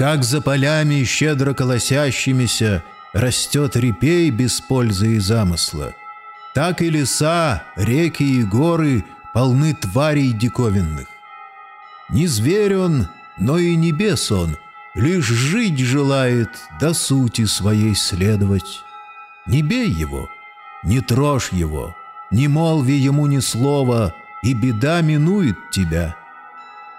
Как за полями щедро колосящимися Растет репей без пользы и замысла, Так и леса, реки и горы Полны тварей диковинных. Не зверь он, но и не бес он, Лишь жить желает, до сути своей следовать. Не бей его, не трожь его, Не молви ему ни слова, И беда минует тебя.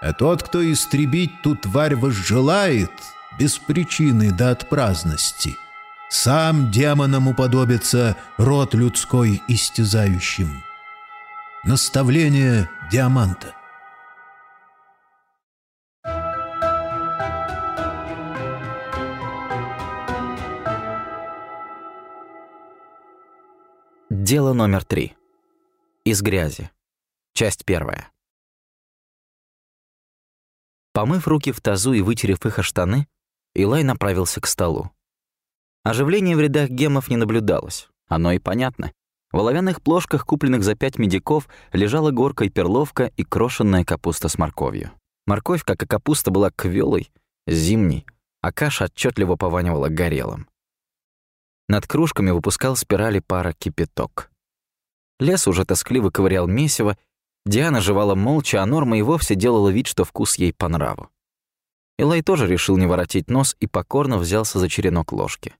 А тот, кто истребить ту тварь возжелает, Без причины да от праздности, Сам демонам уподобится Род людской истязающим. Наставление Диаманта Дело номер три. Из грязи. Часть первая. Помыв руки в тазу и вытерев их о штаны, Илай направился к столу. Оживления в рядах гемов не наблюдалось. Оно и понятно. В оловянных плошках, купленных за пять медиков, лежала горка и перловка и крошенная капуста с морковью. Морковь, как и капуста, была квелой, зимней, а каша отчетливо пованивала горелым. Над кружками выпускал спирали пара кипяток. Лес уже тоскливо ковырял месиво, Диана жевала молча, а Норма и вовсе делала вид, что вкус ей по нраву. Илай тоже решил не воротить нос и покорно взялся за черенок ложки.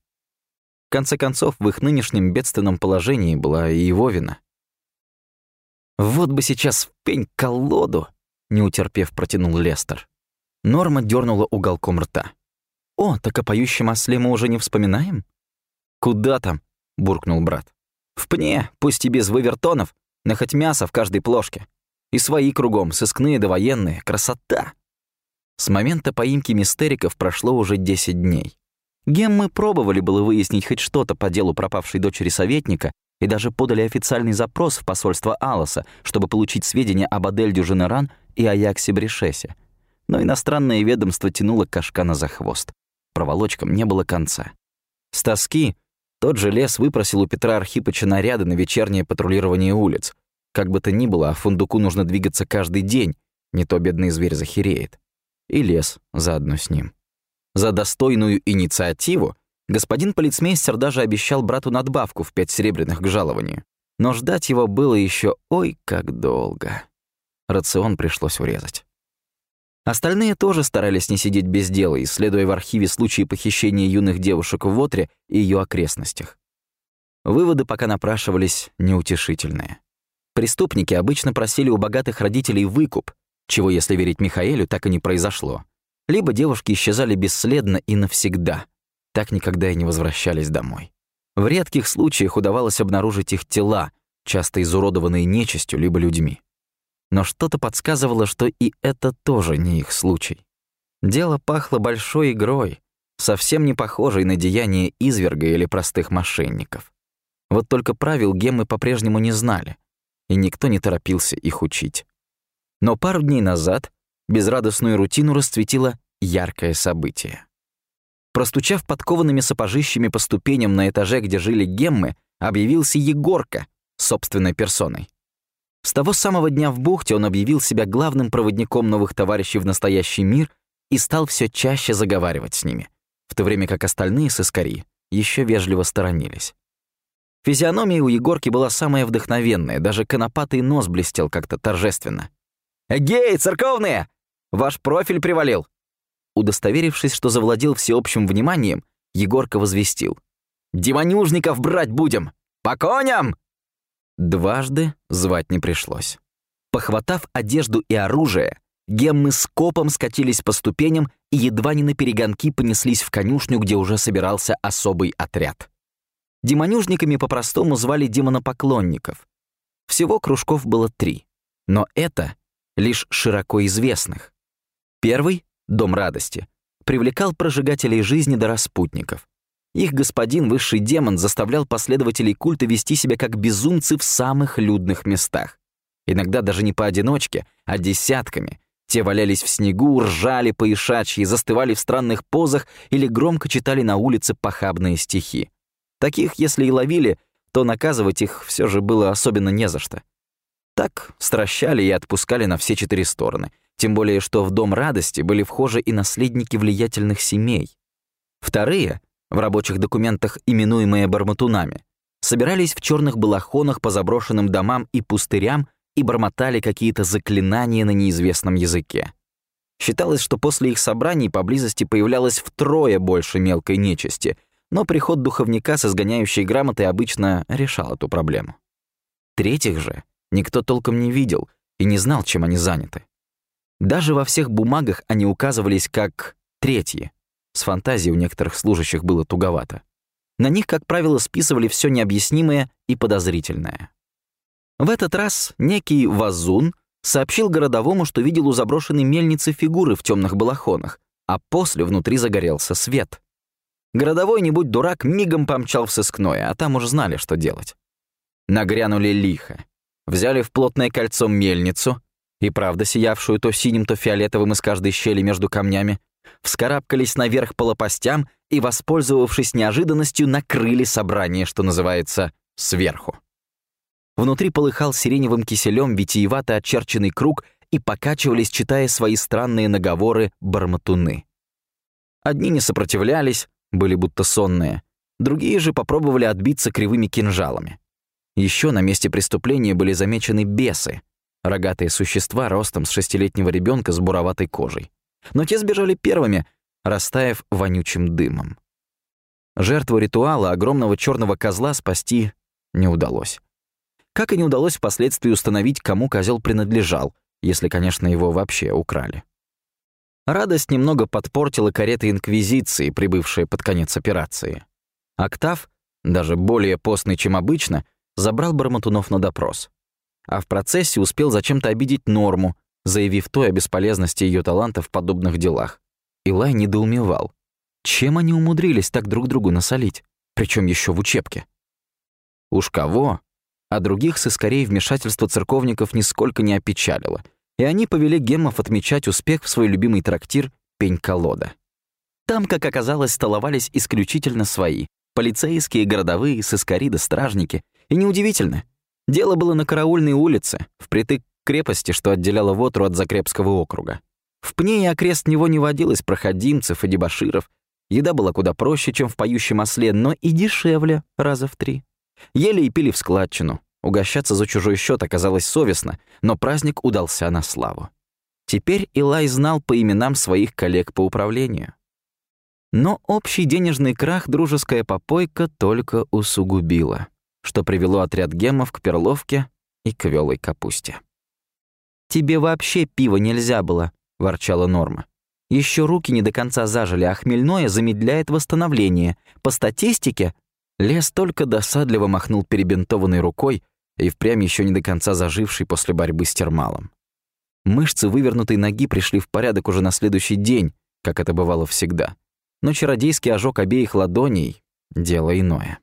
В конце концов, в их нынешнем бедственном положении была и его вина. «Вот бы сейчас в пень колоду!» — не утерпев, протянул Лестер. Норма дернула уголком рта. «О, так о поющем осле мы уже не вспоминаем?» «Куда там?» — буркнул брат. «В пне, пусть и без вывертонов, но хоть мясо в каждой плошке. И свои кругом, сыскные да военные. Красота!» С момента поимки мистериков прошло уже 10 дней. Геммы пробовали было выяснить хоть что-то по делу пропавшей дочери советника и даже подали официальный запрос в посольство Алоса, чтобы получить сведения об Адель Дюженеран и Аяксе Брешесе. Но иностранное ведомство тянуло кашкана за хвост. Проволочкам не было конца. С тоски тот же лес выпросил у Петра Архипыча наряды на вечернее патрулирование улиц. Как бы то ни было, а фундуку нужно двигаться каждый день, не то бедный зверь захереет. И лес заодно с ним. За достойную инициативу господин полицмейстер даже обещал брату надбавку в пять серебряных к жалованию. Но ждать его было еще ой как долго. Рацион пришлось урезать. Остальные тоже старались не сидеть без дела, исследуя в архиве случаи похищения юных девушек в Вотре и ее окрестностях. Выводы пока напрашивались неутешительные. Преступники обычно просили у богатых родителей выкуп, чего, если верить Михаэлю, так и не произошло. Либо девушки исчезали бесследно и навсегда, так никогда и не возвращались домой. В редких случаях удавалось обнаружить их тела, часто изуродованные нечистью либо людьми но что-то подсказывало, что и это тоже не их случай. Дело пахло большой игрой, совсем не похожей на деяние изверга или простых мошенников. Вот только правил гемы по-прежнему не знали, и никто не торопился их учить. Но пару дней назад безрадостную рутину расцветило яркое событие. Простучав подкованными сапожищами по ступеням на этаже, где жили геммы, объявился Егорка собственной персоной. С того самого дня в бухте он объявил себя главным проводником новых товарищей в настоящий мир и стал все чаще заговаривать с ними, в то время как остальные сыскари еще вежливо сторонились. Физиономия у Егорки была самая вдохновенная, даже конопатый нос блестел как-то торжественно. «Эгей, церковные! Ваш профиль привалил!» Удостоверившись, что завладел всеобщим вниманием, Егорка возвестил. «Демонюжников брать будем! По коням!» Дважды звать не пришлось. Похватав одежду и оружие, геммы с копом скатились по ступеням и едва не на перегонки понеслись в конюшню, где уже собирался особый отряд. Демонюжниками по-простому звали демонопоклонников. Всего кружков было три, но это лишь широко известных. Первый — Дом радости — привлекал прожигателей жизни до распутников. Их господин, высший демон, заставлял последователей культа вести себя как безумцы в самых людных местах. Иногда даже не поодиночке, а десятками. Те валялись в снегу, ржали поишачьи, застывали в странных позах или громко читали на улице похабные стихи. Таких, если и ловили, то наказывать их все же было особенно не за что. Так стращали и отпускали на все четыре стороны, тем более что в Дом радости были вхожи и наследники влиятельных семей. Вторые, в рабочих документах именуемые барматунами, собирались в черных балахонах по заброшенным домам и пустырям и бормотали какие-то заклинания на неизвестном языке. Считалось, что после их собраний поблизости появлялось втрое больше мелкой нечисти, но приход духовника с изгоняющей грамотой обычно решал эту проблему. Третьих же никто толком не видел и не знал, чем они заняты. Даже во всех бумагах они указывались как «третьи». С фантазией у некоторых служащих было туговато. На них, как правило, списывали все необъяснимое и подозрительное. В этот раз некий Вазун сообщил городовому, что видел у заброшенной мельницы фигуры в темных балахонах, а после внутри загорелся свет. Городовой, не будь дурак, мигом помчал в сыскное, а там уже знали, что делать. Нагрянули лихо. Взяли в плотное кольцо мельницу, и правда сиявшую то синим, то фиолетовым из каждой щели между камнями, вскарабкались наверх по лопастям и, воспользовавшись неожиданностью, накрыли собрание, что называется, сверху. Внутри полыхал сиреневым киселем витиевато очерченный круг и покачивались, читая свои странные наговоры, барматуны. Одни не сопротивлялись, были будто сонные, другие же попробовали отбиться кривыми кинжалами. Еще на месте преступления были замечены бесы, рогатые существа ростом с шестилетнего ребенка с буроватой кожей. Но те сбежали первыми, растаяв вонючим дымом. Жертву ритуала огромного черного козла спасти не удалось. Как и не удалось впоследствии установить, кому козел принадлежал, если, конечно, его вообще украли. Радость немного подпортила карета Инквизиции, прибывшая под конец операции. Октав, даже более постный, чем обычно, забрал Барматунов на допрос. А в процессе успел зачем-то обидеть Норму, заявив той о бесполезности ее таланта в подобных делах. Илай недоумевал. Чем они умудрились так друг другу насолить? Причем еще в учебке. Уж кого, а других сыскорей вмешательство церковников нисколько не опечалило, и они повели геммов отмечать успех в свой любимый трактир «Пень-колода». Там, как оказалось, столовались исключительно свои — полицейские, городовые, сыскари да стражники. И неудивительно. Дело было на Караульной улице, впритык крепости, что отделяла Вотру от Закрепского округа. В пне и окрест него не водилось проходимцев и дебоширов. Еда была куда проще, чем в поющем осле, но и дешевле раза в три. Ели и пили в складчину. Угощаться за чужой счет оказалось совестно, но праздник удался на славу. Теперь Илай знал по именам своих коллег по управлению. Но общий денежный крах дружеская попойка только усугубила, что привело отряд гемов к перловке и к вёлой капусте. «Тебе вообще пива нельзя было», — ворчала Норма. Еще руки не до конца зажили, а хмельное замедляет восстановление. По статистике Лес только досадливо махнул перебинтованной рукой и впрямь еще не до конца заживший после борьбы с термалом. Мышцы вывернутой ноги пришли в порядок уже на следующий день, как это бывало всегда. Но чародейский ожог обеих ладоней — дело иное.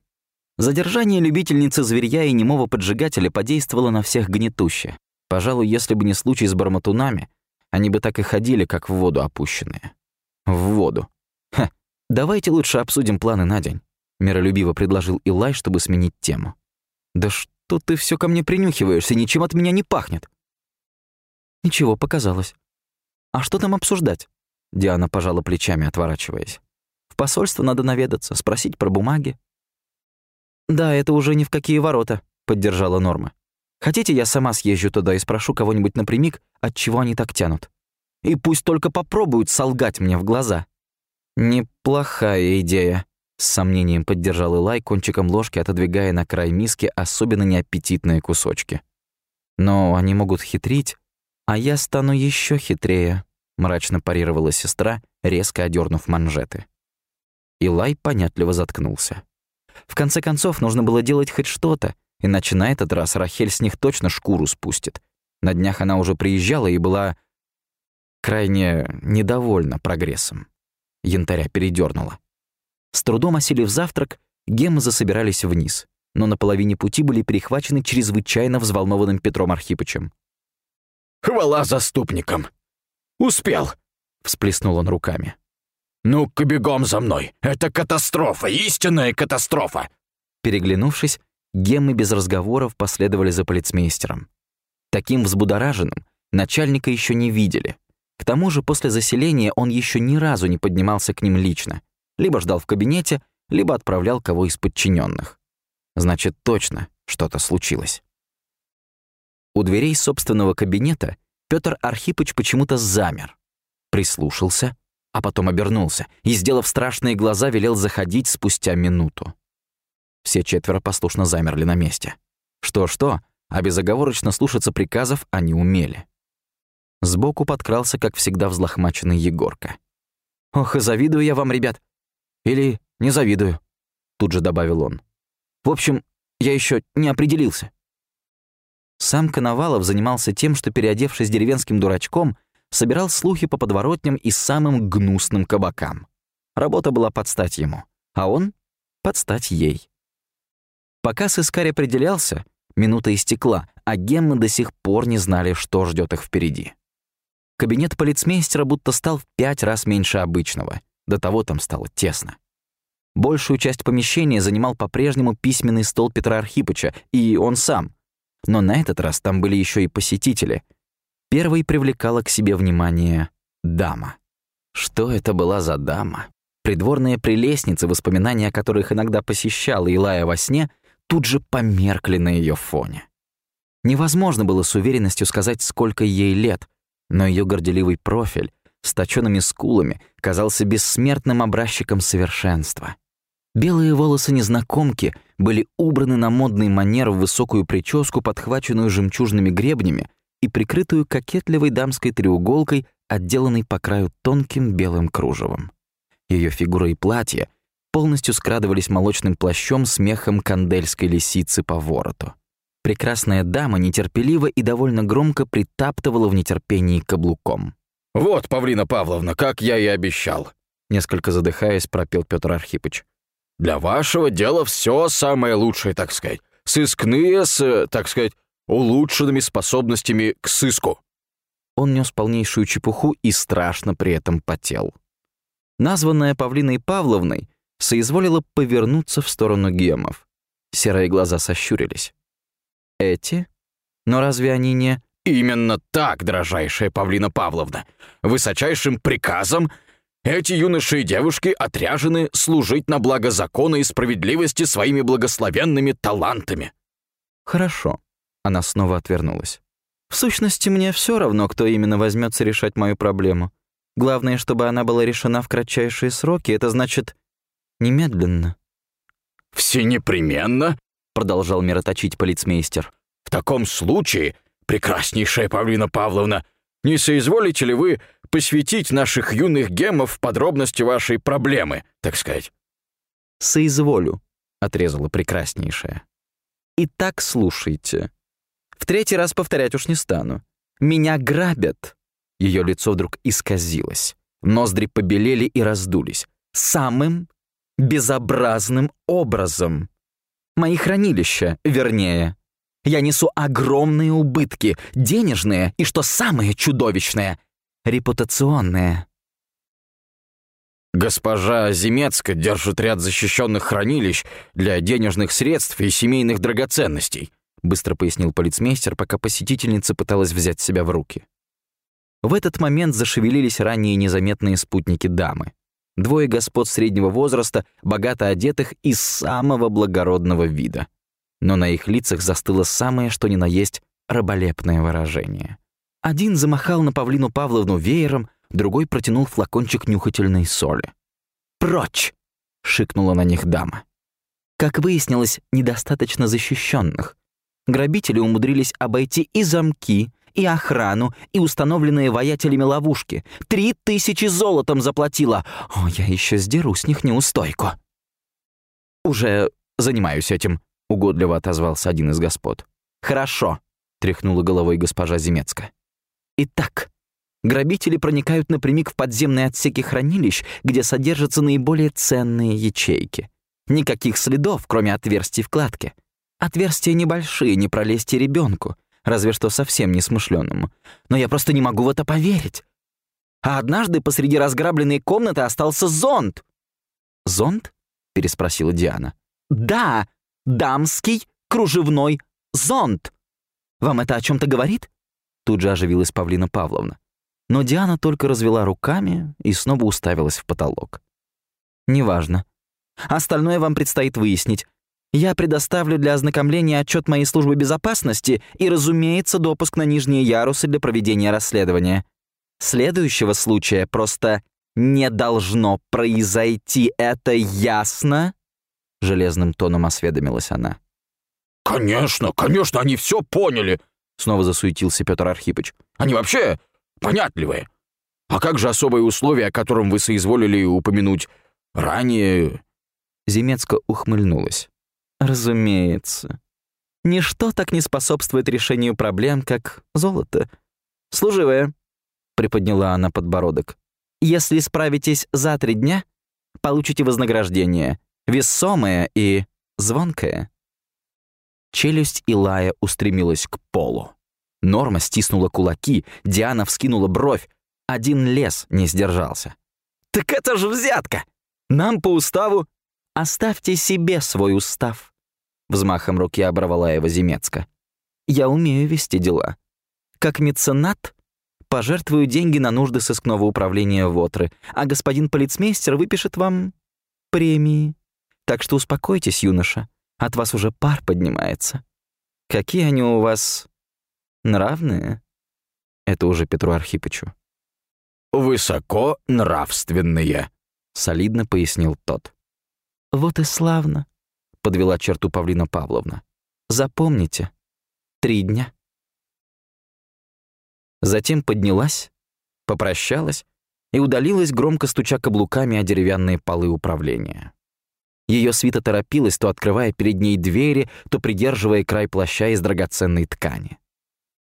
Задержание любительницы зверья и немого поджигателя подействовало на всех гнетуще. Пожалуй, если бы не случай с барматунами, они бы так и ходили, как в воду опущенные. В воду. Ха, давайте лучше обсудим планы на день миролюбиво предложил Илай, чтобы сменить тему. «Да что ты все ко мне принюхиваешься, ничем от меня не пахнет!» «Ничего, показалось. А что там обсуждать?» Диана пожала плечами, отворачиваясь. «В посольство надо наведаться, спросить про бумаги». «Да, это уже ни в какие ворота», — поддержала Норма. «Хотите, я сама съезжу туда и спрошу кого-нибудь напрямик, от чего они так тянут? И пусть только попробуют солгать мне в глаза». «Неплохая идея», с сомнением поддержал Илай, кончиком ложки отодвигая на край миски особенно неаппетитные кусочки. «Но они могут хитрить, а я стану еще хитрее», — мрачно парировала сестра, резко одернув манжеты. Илай понятливо заткнулся. В конце концов, нужно было делать хоть что-то, иначе на этот раз Рахель с них точно шкуру спустит. На днях она уже приезжала и была крайне недовольна прогрессом. Янтаря передернула. С трудом осилив завтрак, гемы засобирались вниз, но на половине пути были перехвачены чрезвычайно взволнованным Петром Архипычем. «Хвала заступникам! Успел!» — всплеснул он руками. «Ну-ка бегом за мной! Это катастрофа! Истинная катастрофа!» Переглянувшись, гемы без разговоров последовали за полицмейстером. Таким взбудораженным начальника еще не видели, К тому же после заселения он еще ни разу не поднимался к ним лично. Либо ждал в кабинете, либо отправлял кого из подчиненных. Значит, точно что-то случилось. У дверей собственного кабинета Петр Архипыч почему-то замер, прислушался, а потом обернулся и, сделав страшные глаза, велел заходить спустя минуту. Все четверо послушно замерли на месте. Что-что, а безоговорочно слушаться приказов они умели. Сбоку подкрался, как всегда, взлохмаченный Егорка. «Ох, завидую я вам, ребят. Или не завидую», — тут же добавил он. «В общем, я еще не определился». Сам Коновалов занимался тем, что, переодевшись деревенским дурачком, собирал слухи по подворотням и самым гнусным кабакам. Работа была под стать ему, а он — под стать ей. Пока сыскарь определялся, минута истекла, а геммы до сих пор не знали, что ждет их впереди. Кабинет полицмейстера будто стал в пять раз меньше обычного. До того там стало тесно. Большую часть помещения занимал по-прежнему письменный стол Петра Архипыча и он сам — но на этот раз там были еще и посетители. Первой привлекала к себе внимание дама. Что это была за дама? Придворные прелестницы, воспоминания о которых иногда посещала Илая во сне, тут же померкли на ее фоне. Невозможно было с уверенностью сказать, сколько ей лет, но ее горделивый профиль с точенными скулами казался бессмертным образчиком совершенства. Белые волосы незнакомки были убраны на модный манер в высокую прическу, подхваченную жемчужными гребнями и прикрытую кокетливой дамской треуголкой, отделанной по краю тонким белым кружевом. Ее фигура и платье полностью скрадывались молочным плащом с мехом кандельской лисицы по вороту. Прекрасная дама нетерпеливо и довольно громко притаптывала в нетерпении каблуком. «Вот, Павлина Павловна, как я и обещал», несколько задыхаясь, пропел Петр Архипыч. Для вашего дела все самое лучшее, так сказать. Сыскные с, так сказать, улучшенными способностями к сыску». Он нес полнейшую чепуху и страшно при этом потел. Названная Павлиной Павловной соизволила повернуться в сторону гемов. Серые глаза сощурились. «Эти? Но разве они не...» «Именно так, дрожайшая Павлина Павловна. Высочайшим приказом эти юноши и девушки отряжены служить на благо закона и справедливости своими благословенными талантами». «Хорошо». Она снова отвернулась. «В сущности, мне все равно, кто именно возьмется решать мою проблему. Главное, чтобы она была решена в кратчайшие сроки. Это значит, немедленно». «Все непременно», — продолжал мироточить полицмейстер. «В таком случае, прекраснейшая Павлина Павловна, не соизволите ли вы посвятить наших юных гемов в подробности вашей проблемы, так сказать?» «Соизволю», — отрезала прекраснейшая. «Итак, слушайте. В третий раз повторять уж не стану. Меня грабят». Ее лицо вдруг исказилось. Ноздри побелели и раздулись. Самым безобразным образом. Мои хранилища, вернее. Я несу огромные убытки, денежные и, что самое чудовищное, репутационные. Госпожа Земецка держит ряд защищенных хранилищ для денежных средств и семейных драгоценностей, быстро пояснил полицмейстер, пока посетительница пыталась взять себя в руки. В этот момент зашевелились ранее незаметные спутники дамы. Двое господ среднего возраста, богато одетых и самого благородного вида но на их лицах застыло самое, что ни на есть, раболепное выражение. Один замахал на Павлину Павловну веером, другой протянул флакончик нюхательной соли. «Прочь!» — шикнула на них дама. Как выяснилось, недостаточно защищенных. Грабители умудрились обойти и замки, и охрану, и установленные воятелями ловушки. Три тысячи золотом заплатила. О, я еще сдеру с них неустойку. «Уже занимаюсь этим», угодливо отозвался один из господ. «Хорошо», — тряхнула головой госпожа Земецка. «Итак, грабители проникают напрямик в подземные отсеки хранилищ, где содержатся наиболее ценные ячейки. Никаких следов, кроме отверстий в кладке. Отверстия небольшие, не пролезьте ребенку, разве что совсем несмышленному. Но я просто не могу в это поверить. А однажды посреди разграбленной комнаты остался зонт». «Зонт?» — переспросила Диана. «Да!» дамский кружевной зонт. Вам это о чем-то говорит?» Тут же оживилась Павлина Павловна. Но Диана только развела руками и снова уставилась в потолок. «Неважно. Остальное вам предстоит выяснить. Я предоставлю для ознакомления отчет моей службы безопасности и, разумеется, допуск на нижние ярусы для проведения расследования. Следующего случая просто не должно произойти, это ясно?» Железным тоном осведомилась она. «Конечно, конечно, они все поняли!» Снова засуетился Петр Архипыч. «Они вообще понятливые. А как же особые условия, о котором вы соизволили упомянуть ранее?» Земецка ухмыльнулась. «Разумеется. Ничто так не способствует решению проблем, как золото. Служивая, приподняла она подбородок. «Если справитесь за три дня, получите вознаграждение, весомое и звонкое». Челюсть Илая устремилась к полу. Норма стиснула кулаки, Диана вскинула бровь. Один лес не сдержался. «Так это же взятка! Нам по уставу...» «Оставьте себе свой устав», — взмахом руки оборвала его Земецка. «Я умею вести дела. Как меценат пожертвую деньги на нужды сыскного управления Вотры, а господин полицмейстер выпишет вам премии. Так что успокойтесь, юноша, от вас уже пар поднимается. Какие они у вас нравные?» Это уже Петру Архипычу. «Высоко нравственные», — солидно пояснил тот. «Вот и славно», — подвела черту Павлина Павловна. «Запомните, три дня». Затем поднялась, попрощалась и удалилась, громко стуча каблуками о деревянные полы управления. Ее свита торопилась, то открывая перед ней двери, то придерживая край плаща из драгоценной ткани.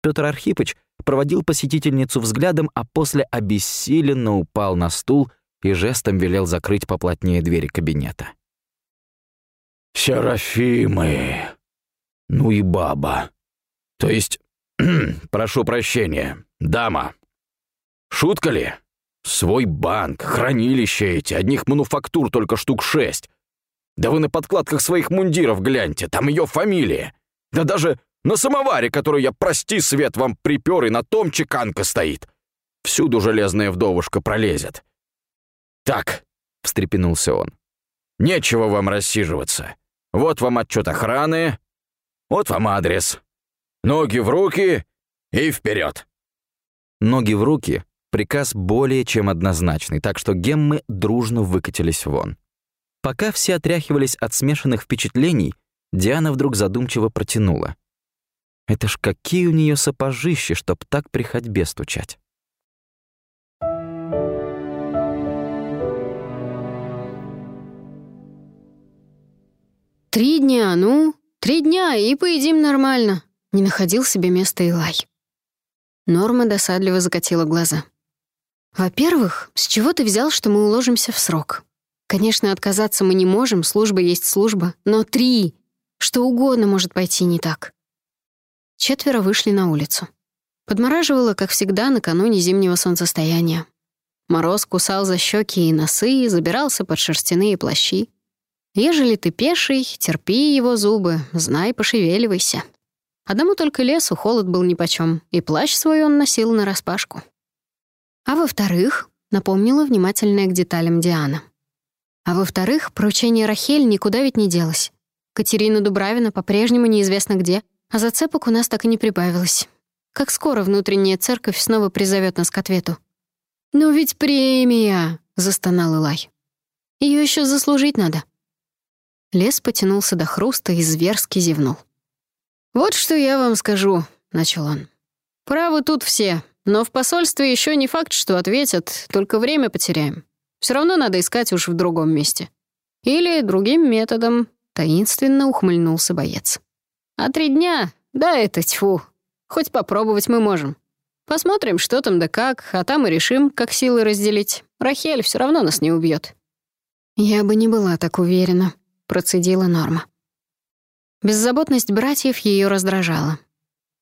Петр Архипыч проводил посетительницу взглядом, а после обессиленно упал на стул и жестом велел закрыть поплотнее двери кабинета. «Серафимы! Ну и баба! То есть прошу прощения, дама. Шутка ли? Свой банк, хранилище эти, одних мануфактур только штук шесть. Да вы на подкладках своих мундиров гляньте, там ее фамилия. Да даже на самоваре, который я, прости, свет вам припер, и на том чеканка стоит. Всюду железная вдовушка пролезет. Так, — встрепенулся он, — нечего вам рассиживаться. Вот вам отчет охраны, вот вам адрес. Ноги в руки и вперед. Ноги в руки — приказ более чем однозначный, так что геммы дружно выкатились вон. Пока все отряхивались от смешанных впечатлений, Диана вдруг задумчиво протянула. Это ж какие у нее сапожищи, чтоб так при ходьбе стучать. «Три дня, ну, три дня, и поедим нормально», не находил себе места Илай. Норма досадливо закатила глаза. «Во-первых, с чего ты взял, что мы уложимся в срок? Конечно, отказаться мы не можем, служба есть служба, но три! Что угодно может пойти не так». Четверо вышли на улицу. Подмораживало, как всегда, накануне зимнего солнцестояния. Мороз кусал за щеки и носы, забирался под шерстяные плащи. Ежели ты пеший, терпи его зубы, знай, пошевеливайся. Одному только лесу холод был нипочем, и плащ свой он носил нараспашку. А во-вторых, напомнила внимательная к деталям Диана. А во-вторых, поручение Рахель никуда ведь не делось. Катерина Дубравина по-прежнему неизвестно где, а зацепок у нас так и не прибавилось. Как скоро внутренняя церковь снова призовет нас к ответу? «Ну ведь премия!» — застонал Илай. Ее еще заслужить надо». Лес потянулся до хруста и зверски зевнул. «Вот что я вам скажу», — начал он. «Правы тут все, но в посольстве еще не факт, что ответят, только время потеряем. Все равно надо искать уж в другом месте. Или другим методом», — таинственно ухмыльнулся боец. «А три дня? Да это тьфу. Хоть попробовать мы можем. Посмотрим, что там да как, а там и решим, как силы разделить. Рахель все равно нас не убьет. «Я бы не была так уверена», — процедила Норма. Беззаботность братьев ее раздражала.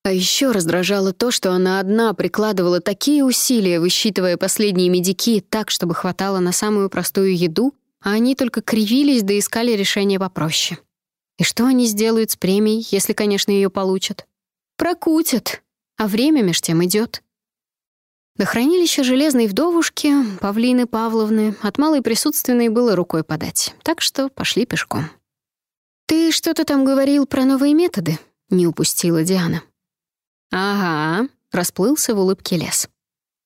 А еще раздражало то, что она одна прикладывала такие усилия, высчитывая последние медики так, чтобы хватало на самую простую еду, а они только кривились да искали решение попроще. И что они сделают с премией, если, конечно, ее получат? Прокутят, а время меж тем идет. До хранилища железной вдовушки, Павлины Павловны, от малой присутственной было рукой подать, так что пошли пешком. «Ты что-то там говорил про новые методы?» — не упустила Диана. «Ага», — расплылся в улыбке лес.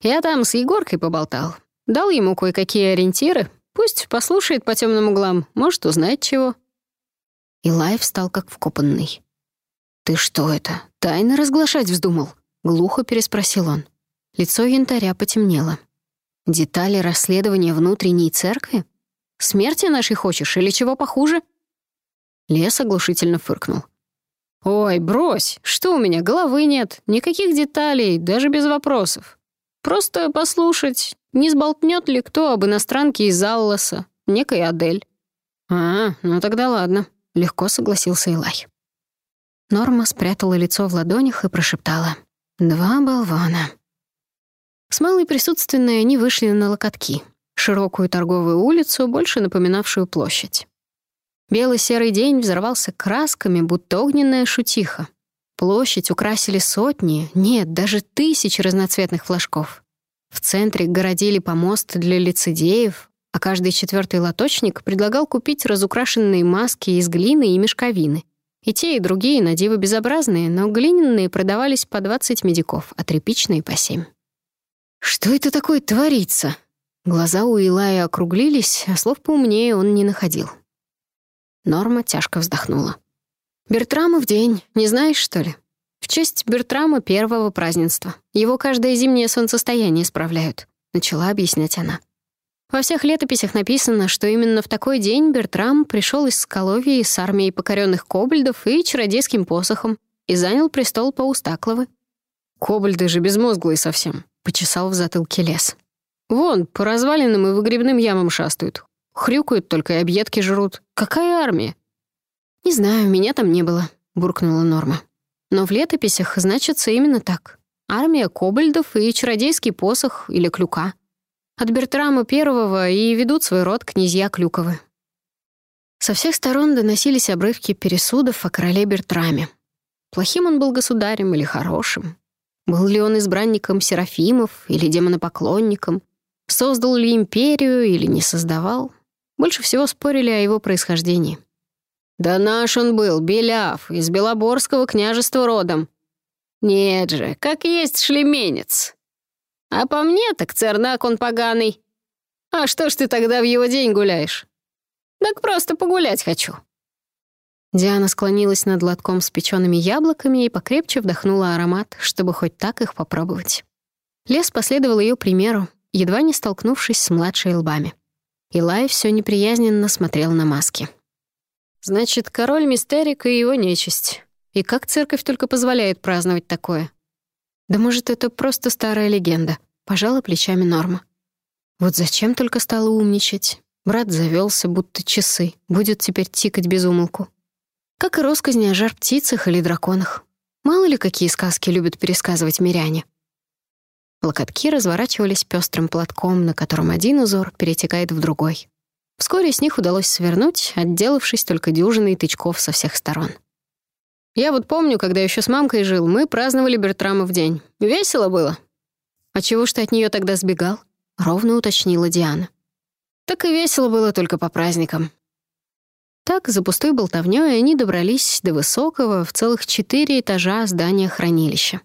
«Я там с Егоркой поболтал. Дал ему кое-какие ориентиры. Пусть послушает по темным углам, может, узнает чего». Илай встал как вкопанный. «Ты что это, тайно разглашать вздумал?» — глухо переспросил он. Лицо янтаря потемнело. «Детали расследования внутренней церкви? Смерти нашей хочешь или чего похуже?» Лес оглушительно фыркнул. «Ой, брось! Что у меня, головы нет, никаких деталей, даже без вопросов. Просто послушать, не сболтнет ли кто об иностранке из Алласа, некой Адель». «А, ну тогда ладно», — легко согласился Илай. Норма спрятала лицо в ладонях и прошептала. «Два болвана». С малой присутственной они вышли на локотки, широкую торговую улицу, больше напоминавшую площадь. Белый-серый день взорвался красками, будто огненная шутиха. Площадь украсили сотни, нет, даже тысячи разноцветных флажков. В центре городили помост для лицедеев, а каждый четвертый лоточник предлагал купить разукрашенные маски из глины и мешковины. И те, и другие на диво безобразные, но глиняные продавались по 20 медиков, а тряпичные — по 7. «Что это такое творится?» Глаза у Илая округлились, а слов поумнее он не находил. Норма тяжко вздохнула. «Бертрамов день, не знаешь, что ли? В честь Бертрама первого празднества. Его каждое зимнее солнцестояние справляют», — начала объяснять она. Во всех летописях написано, что именно в такой день Бертрам пришел из Скаловии с армией покоренных кобальдов и чародейским посохом и занял престол Паустакловы. Кобальды же безмозглые совсем. — почесал в затылке лес. «Вон, по развалинам и выгребным ямам шастают. Хрюкают только и объедки жрут. Какая армия?» «Не знаю, меня там не было», — буркнула Норма. «Но в летописях значится именно так. Армия кобальдов и чародейский посох или клюка. От Бертрама Первого и ведут свой род князья Клюковы». Со всех сторон доносились обрывки пересудов о короле Бертраме. Плохим он был государем или хорошим, был ли он избранником серафимов или демонопоклонником? Создал ли империю или не создавал? Больше всего спорили о его происхождении. «Да наш он был, Беляв, из Белоборского княжества родом». «Нет же, как есть шлеменец». «А по мне так цернак он поганый». «А что ж ты тогда в его день гуляешь?» «Так просто погулять хочу». Диана склонилась над лотком с печеными яблоками и покрепче вдохнула аромат, чтобы хоть так их попробовать. Лес последовал ее примеру, едва не столкнувшись с младшей лбами. Илай все неприязненно смотрел на маски. «Значит, король Мистерик и его нечисть. И как церковь только позволяет праздновать такое?» «Да может, это просто старая легенда», — пожала плечами Норма. «Вот зачем только стала умничать? Брат завелся, будто часы, будет теперь тикать без умолку как и россказни о жар-птицах или драконах. Мало ли какие сказки любят пересказывать миряне. Локотки разворачивались пестрым платком, на котором один узор перетекает в другой. Вскоре с них удалось свернуть, отделавшись только дюжиной тычков со всех сторон. Я вот помню, когда еще с мамкой жил, мы праздновали Бертрама в день. Весело было. А чего ж ты от нее тогда сбегал? Ровно уточнила Диана. Так и весело было только по праздникам. Так, за пустой болтовнёй они добрались до высокого, в целых четыре этажа здания хранилища.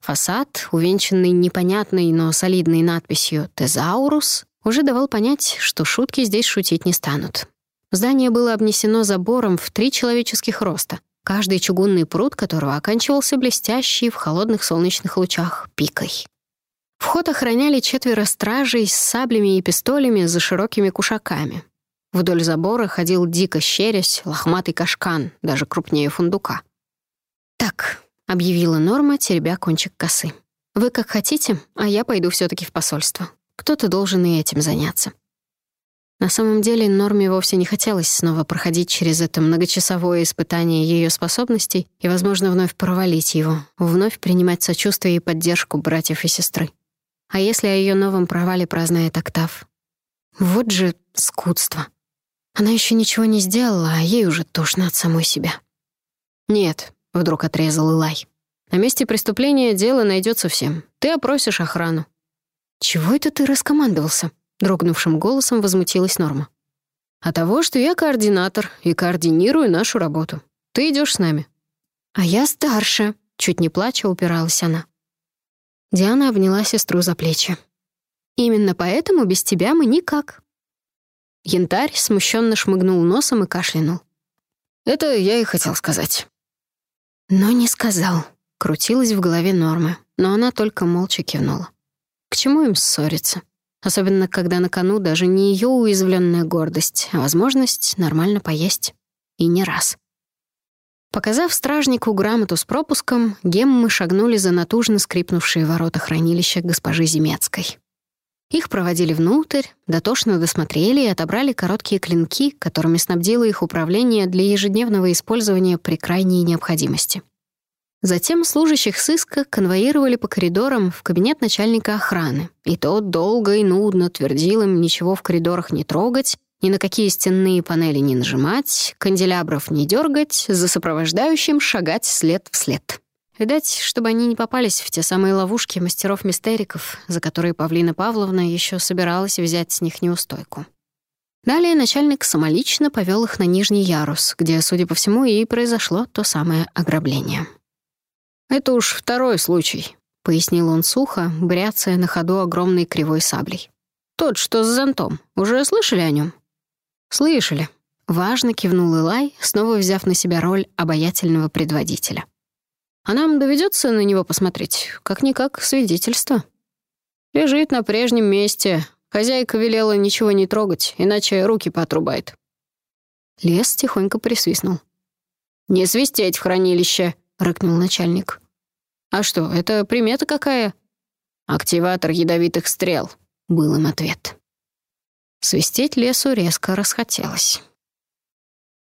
Фасад, увенчанный непонятной, но солидной надписью «Тезаурус», уже давал понять, что шутки здесь шутить не станут. Здание было обнесено забором в три человеческих роста, каждый чугунный пруд которого оканчивался блестящей в холодных солнечных лучах пикой. Вход охраняли четверо стражей с саблями и пистолями за широкими кушаками. Вдоль забора ходил дико щерясь лохматый кашкан, даже крупнее фундука. «Так», — объявила Норма, теребя кончик косы. «Вы как хотите, а я пойду все таки в посольство. Кто-то должен и этим заняться». На самом деле Норме вовсе не хотелось снова проходить через это многочасовое испытание ее способностей и, возможно, вновь провалить его, вновь принимать сочувствие и поддержку братьев и сестры. А если о ее новом провале прознает Октав? Вот же скудство. Она еще ничего не сделала, а ей уже тошно от самой себя. «Нет», — вдруг отрезал Илай. «На месте преступления дело найдется всем. Ты опросишь охрану. «Чего это ты раскомандовался?» — дрогнувшим голосом возмутилась Норма. «А того, что я координатор и координирую нашу работу. Ты идешь с нами». «А я старше», — чуть не плача упиралась она. Диана обняла сестру за плечи. «Именно поэтому без тебя мы никак». Янтарь смущенно шмыгнул носом и кашлянул. «Это я и хотел сказать». Но не сказал. Крутилась в голове Нормы, но она только молча кивнула. К чему им ссориться? Особенно, когда на кону даже не ее уязвленная гордость, а возможность нормально поесть. И не раз. Показав стражнику грамоту с пропуском, геммы шагнули за натужно скрипнувшие ворота хранилища госпожи Земецкой. Их проводили внутрь, дотошно досмотрели и отобрали короткие клинки, которыми снабдило их управление для ежедневного использования при крайней необходимости. Затем служащих сыска конвоировали по коридорам в кабинет начальника охраны, и тот долго и нудно твердил им ничего в коридорах не трогать, ни на какие стенные панели не нажимать, канделябров не дергать, за сопровождающим шагать след в след. Видать, чтобы они не попались в те самые ловушки мастеров-мистериков, за которые Павлина Павловна еще собиралась взять с них неустойку. Далее начальник самолично повел их на нижний ярус, где, судя по всему, и произошло то самое ограбление. «Это уж второй случай», — пояснил он сухо, бряцая на ходу огромной кривой саблей. «Тот, что с зонтом. Уже слышали о нем? «Слышали». Важно кивнул Илай, снова взяв на себя роль обаятельного предводителя. «А нам доведется на него посмотреть, как-никак свидетельство. Лежит на прежнем месте. Хозяйка велела ничего не трогать, иначе руки поотрубает». Лес тихонько присвистнул. «Не свистеть в хранилище!» — рыкнул начальник. «А что, это примета какая?» «Активатор ядовитых стрел», — был им ответ. Свистеть лесу резко расхотелось.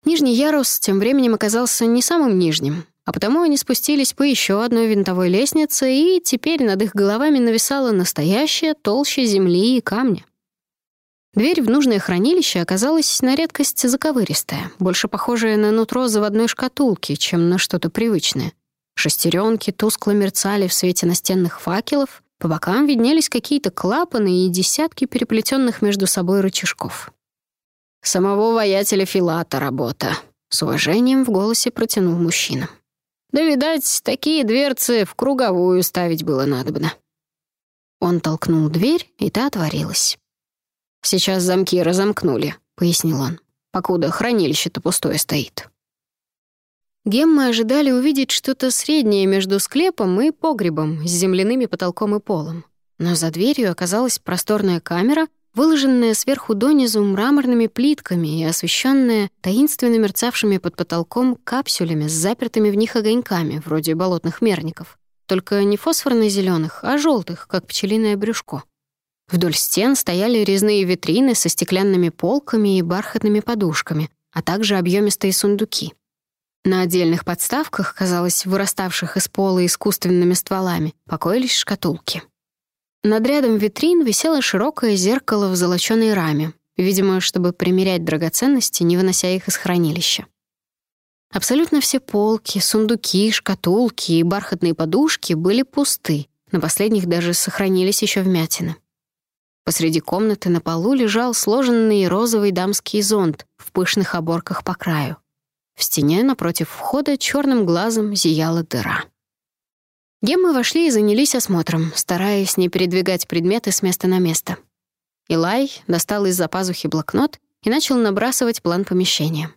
Нижний ярус тем временем оказался не самым нижним, а потому они спустились по еще одной винтовой лестнице, и теперь над их головами нависала настоящая толща земли и камня. Дверь в нужное хранилище оказалась на редкость заковыристая, больше похожая на нутро заводной шкатулки, чем на что-то привычное. Шестеренки тускло мерцали в свете настенных факелов, по бокам виднелись какие-то клапаны и десятки переплетенных между собой рычажков. «Самого воятеля Филата работа», — с уважением в голосе протянул мужчина. «Да, видать, такие дверцы в круговую ставить было надобно». Он толкнул дверь, и та отворилась. «Сейчас замки разомкнули», — пояснил он, «покуда хранилище-то пустое стоит». Геммы ожидали увидеть что-то среднее между склепом и погребом с земляными потолком и полом. Но за дверью оказалась просторная камера, выложенная сверху донизу мраморными плитками и освещенная таинственно мерцавшими под потолком капсулями с запертыми в них огоньками, вроде болотных мерников. Только не фосфорно зеленых а желтых, как пчелиное брюшко. Вдоль стен стояли резные витрины со стеклянными полками и бархатными подушками, а также объемистые сундуки. На отдельных подставках, казалось, выраставших из пола искусственными стволами, покоились шкатулки. Над рядом витрин висело широкое зеркало в золоченой раме, видимо, чтобы примерять драгоценности, не вынося их из хранилища. Абсолютно все полки, сундуки, шкатулки и бархатные подушки были пусты, на последних даже сохранились еще вмятины. Посреди комнаты на полу лежал сложенный розовый дамский зонт в пышных оборках по краю. В стене напротив входа черным глазом зияла дыра. Геммы вошли и занялись осмотром, стараясь не передвигать предметы с места на место. Илай достал из-за пазухи блокнот и начал набрасывать план помещения.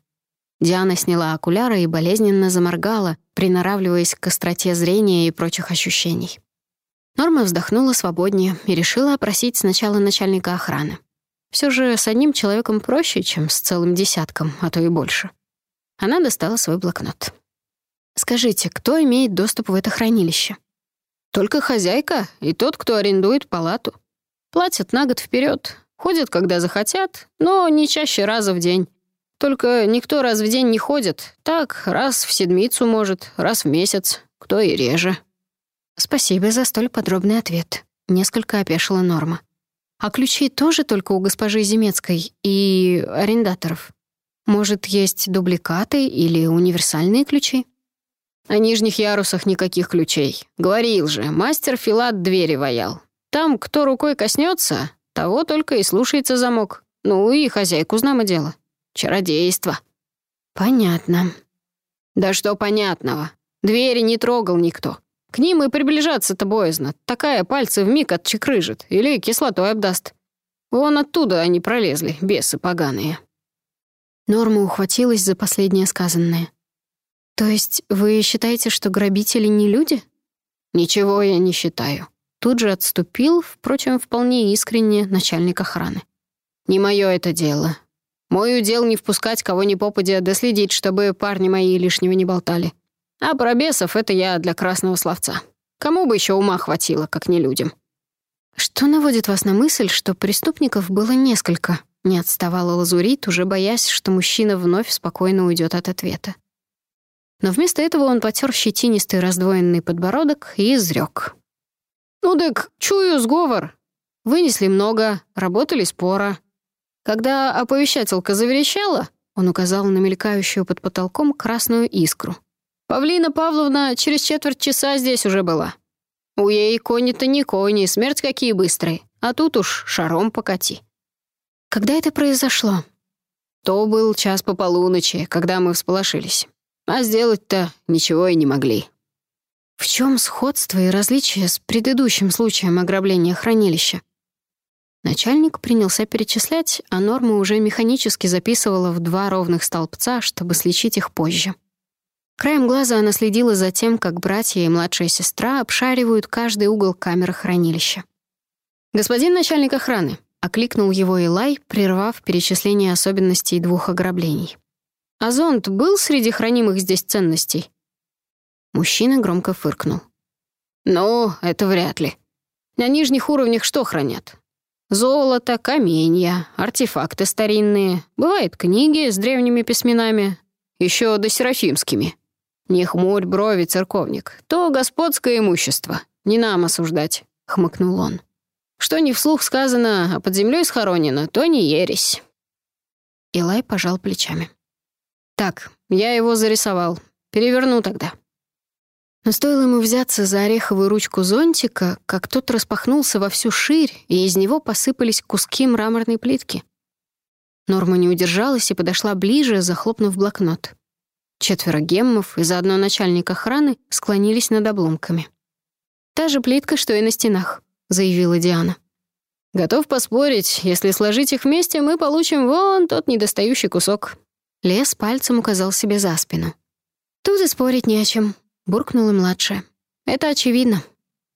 Диана сняла окуляры и болезненно заморгала, приноравливаясь к остроте зрения и прочих ощущений. Норма вздохнула свободнее и решила опросить сначала начальника охраны. Все же с одним человеком проще, чем с целым десятком, а то и больше. Она достала свой блокнот. «Скажите, кто имеет доступ в это хранилище?» «Только хозяйка и тот, кто арендует палату. Платят на год вперед, ходят, когда захотят, но не чаще раза в день. Только никто раз в день не ходит. Так, раз в седмицу, может, раз в месяц, кто и реже». «Спасибо за столь подробный ответ», — несколько опешила Норма. «А ключи тоже только у госпожи Земецкой и арендаторов? Может, есть дубликаты или универсальные ключи?» «О нижних ярусах никаких ключей. Говорил же, мастер Филат двери ваял. Там, кто рукой коснется, того только и слушается замок. Ну и хозяйку знамо дело. Чародейство. Понятно. Да что понятного? Двери не трогал никто. К ним и приближаться-то боязно. Такая пальцы вмиг отчекрыжит или кислотой обдаст. Вон оттуда они пролезли, бесы поганые. Норма ухватилась за последнее сказанное. «То есть вы считаете, что грабители не люди?» «Ничего я не считаю». Тут же отступил, впрочем, вполне искренне начальник охраны. «Не мое это дело. Мой удел не впускать кого ни попадя, да следить, чтобы парни мои лишнего не болтали. А про бесов это я для красного словца. Кому бы еще ума хватило, как не людям». «Что наводит вас на мысль, что преступников было несколько?» Не отставала Лазурит, уже боясь, что мужчина вновь спокойно уйдет от ответа. Но вместо этого он потер щетинистый раздвоенный подбородок и изрек. «Ну так, чую сговор. Вынесли много, работали спора. Когда оповещателька заверещала, он указал на мелькающую под потолком красную искру. Павлина Павловна через четверть часа здесь уже была. У ей кони-то не кони, смерть какие быстрые, а тут уж шаром покати. Когда это произошло? То был час по полуночи, когда мы всполошились. А сделать-то ничего и не могли. В чем сходство и различие с предыдущим случаем ограбления хранилища? Начальник принялся перечислять, а Норма уже механически записывала в два ровных столбца, чтобы сличить их позже. Краем глаза она следила за тем, как братья и младшая сестра обшаривают каждый угол камеры хранилища. «Господин начальник охраны», — окликнул его Илай, прервав перечисление особенностей двух ограблений. «А зонт был среди хранимых здесь ценностей?» Мужчина громко фыркнул. «Ну, это вряд ли. На нижних уровнях что хранят? Золото, каменья, артефакты старинные. Бывают книги с древними письменами, еще до серафимскими. Не хмурь брови, церковник. То господское имущество. Не нам осуждать», — хмыкнул он. «Что не вслух сказано, а под землей схоронено, то не ересь». Илай пожал плечами. «Так, я его зарисовал. Переверну тогда». Но стоило ему взяться за ореховую ручку зонтика, как тот распахнулся во всю ширь, и из него посыпались куски мраморной плитки. Норма не удержалась и подошла ближе, захлопнув блокнот. Четверо геммов и заодно начальник охраны склонились над обломками. «Та же плитка, что и на стенах», — заявила Диана. «Готов поспорить, если сложить их вместе, мы получим вон тот недостающий кусок». Лес пальцем указал себе за спину. «Тут и спорить не о чем буркнула младшая. «Это очевидно.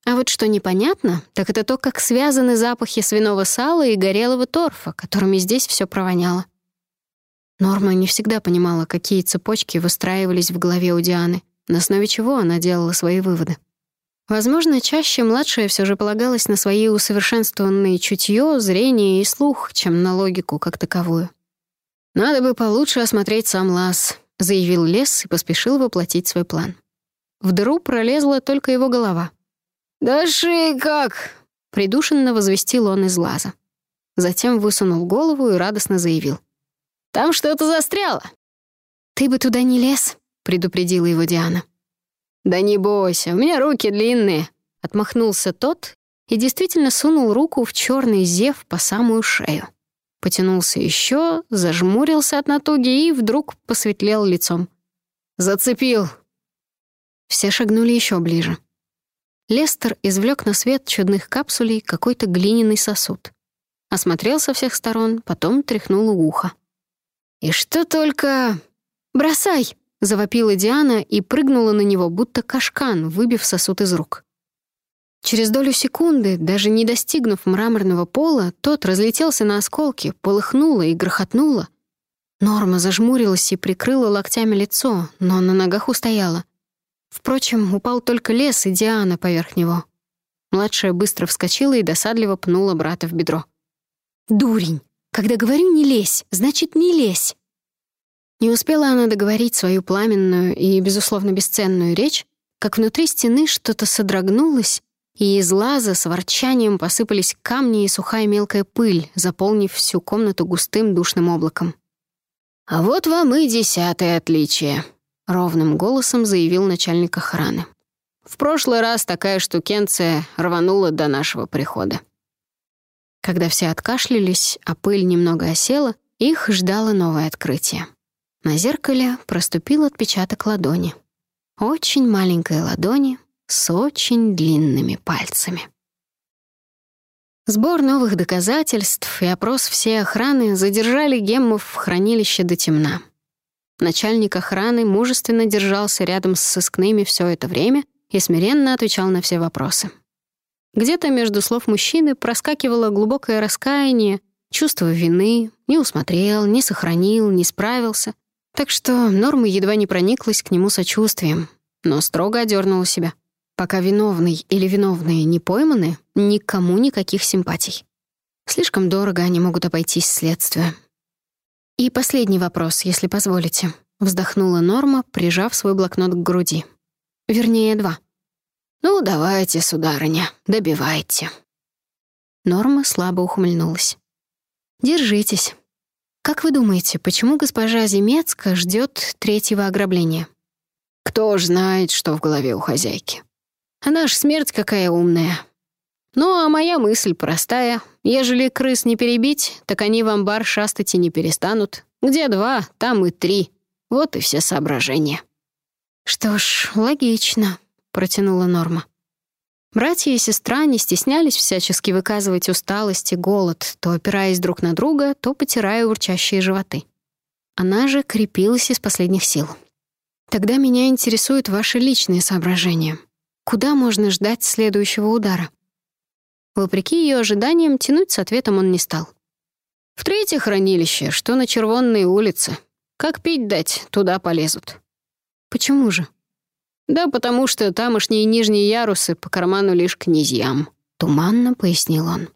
А вот что непонятно, так это то, как связаны запахи свиного сала и горелого торфа, которыми здесь все провоняло». Норма не всегда понимала, какие цепочки выстраивались в голове у Дианы, на основе чего она делала свои выводы. Возможно, чаще младшая все же полагалась на свои усовершенствованные чутье, зрение и слух, чем на логику как таковую. «Надо бы получше осмотреть сам лаз», — заявил Лес и поспешил воплотить свой план. В дыру пролезла только его голова. «Да шей как!» — придушенно возвестил он из лаза. Затем высунул голову и радостно заявил. «Там что-то застряло!» «Ты бы туда не лез», — предупредила его Диана. «Да не бойся, у меня руки длинные», — отмахнулся тот и действительно сунул руку в черный зев по самую шею. Потянулся еще, зажмурился от натуги и вдруг посветлел лицом. «Зацепил!» Все шагнули еще ближе. Лестер извлек на свет чудных капсулей какой-то глиняный сосуд. Осмотрел со всех сторон, потом тряхнул ухо. «И что только...» «Бросай!» — завопила Диана и прыгнула на него, будто кашкан, выбив сосуд из рук. Через долю секунды, даже не достигнув мраморного пола, тот разлетелся на осколки, полыхнуло и грохотнуло. Норма зажмурилась и прикрыла локтями лицо, но на ногах устояла. Впрочем, упал только лес и Диана поверх него. Младшая быстро вскочила и досадливо пнула брата в бедро. «Дурень! Когда говорю «не лезь», значит «не лезь». Не успела она договорить свою пламенную и, безусловно, бесценную речь, как внутри стены что-то содрогнулось, и из лаза с ворчанием посыпались камни и сухая мелкая пыль, заполнив всю комнату густым душным облаком. «А вот вам и десятое отличие», — ровным голосом заявил начальник охраны. В прошлый раз такая штукенция рванула до нашего прихода. Когда все откашлялись, а пыль немного осела, их ждало новое открытие. На зеркале проступил отпечаток ладони. Очень маленькой ладони с очень длинными пальцами. Сбор новых доказательств и опрос всей охраны задержали Геммов в хранилище до темна. Начальник охраны мужественно держался рядом с сыскными все это время и смиренно отвечал на все вопросы. Где-то между слов мужчины проскакивало глубокое раскаяние, чувство вины, не усмотрел, не сохранил, не справился. Так что Норма едва не прониклась к нему сочувствием, но строго одернула себя. Пока виновный или виновные не пойманы, никому никаких симпатий. Слишком дорого они могут обойтись следствию. «И последний вопрос, если позволите», — вздохнула Норма, прижав свой блокнот к груди. «Вернее, два». «Ну, давайте, сударыня, добивайте». Норма слабо ухмыльнулась. «Держитесь. Как вы думаете, почему госпожа Земецка ждет третьего ограбления?» «Кто ж знает, что в голове у хозяйки», она ж смерть какая умная. Ну, а моя мысль простая. Ежели крыс не перебить, так они в амбар шастать и не перестанут. Где два, там и три. Вот и все соображения. «Что ж, логично», — протянула Норма. Братья и сестра не стеснялись всячески выказывать усталость и голод, то опираясь друг на друга, то потирая урчащие животы. Она же крепилась из последних сил. «Тогда меня интересуют ваши личные соображения. Куда можно ждать следующего удара? Вопреки ее ожиданиям, тянуть с ответом он не стал. «В третье хранилище, что на Червонной улице. Как пить дать, туда полезут». «Почему же?» «Да потому что тамошние нижние ярусы по карману лишь князьям», — туманно пояснил он.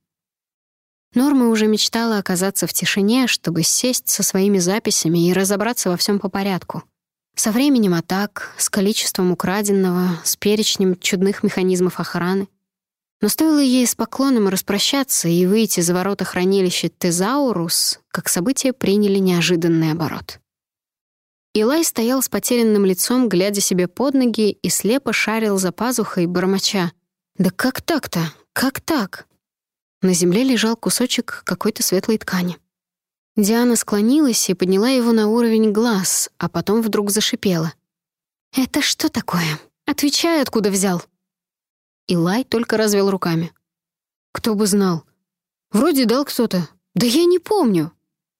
Норма уже мечтала оказаться в тишине, чтобы сесть со своими записями и разобраться во всем по порядку. Со временем атак, с количеством украденного, с перечнем чудных механизмов охраны. Но стоило ей с поклоном распрощаться и выйти за ворота хранилища Тезаурус, как события приняли неожиданный оборот. Илай стоял с потерянным лицом, глядя себе под ноги и слепо шарил за пазухой, бормоча. «Да как так-то? Как так?» На земле лежал кусочек какой-то светлой ткани. Диана склонилась и подняла его на уровень глаз, а потом вдруг зашипела. «Это что такое? Отвечай, откуда взял!» Илай только развел руками. «Кто бы знал. Вроде дал кто-то. Да я не помню!»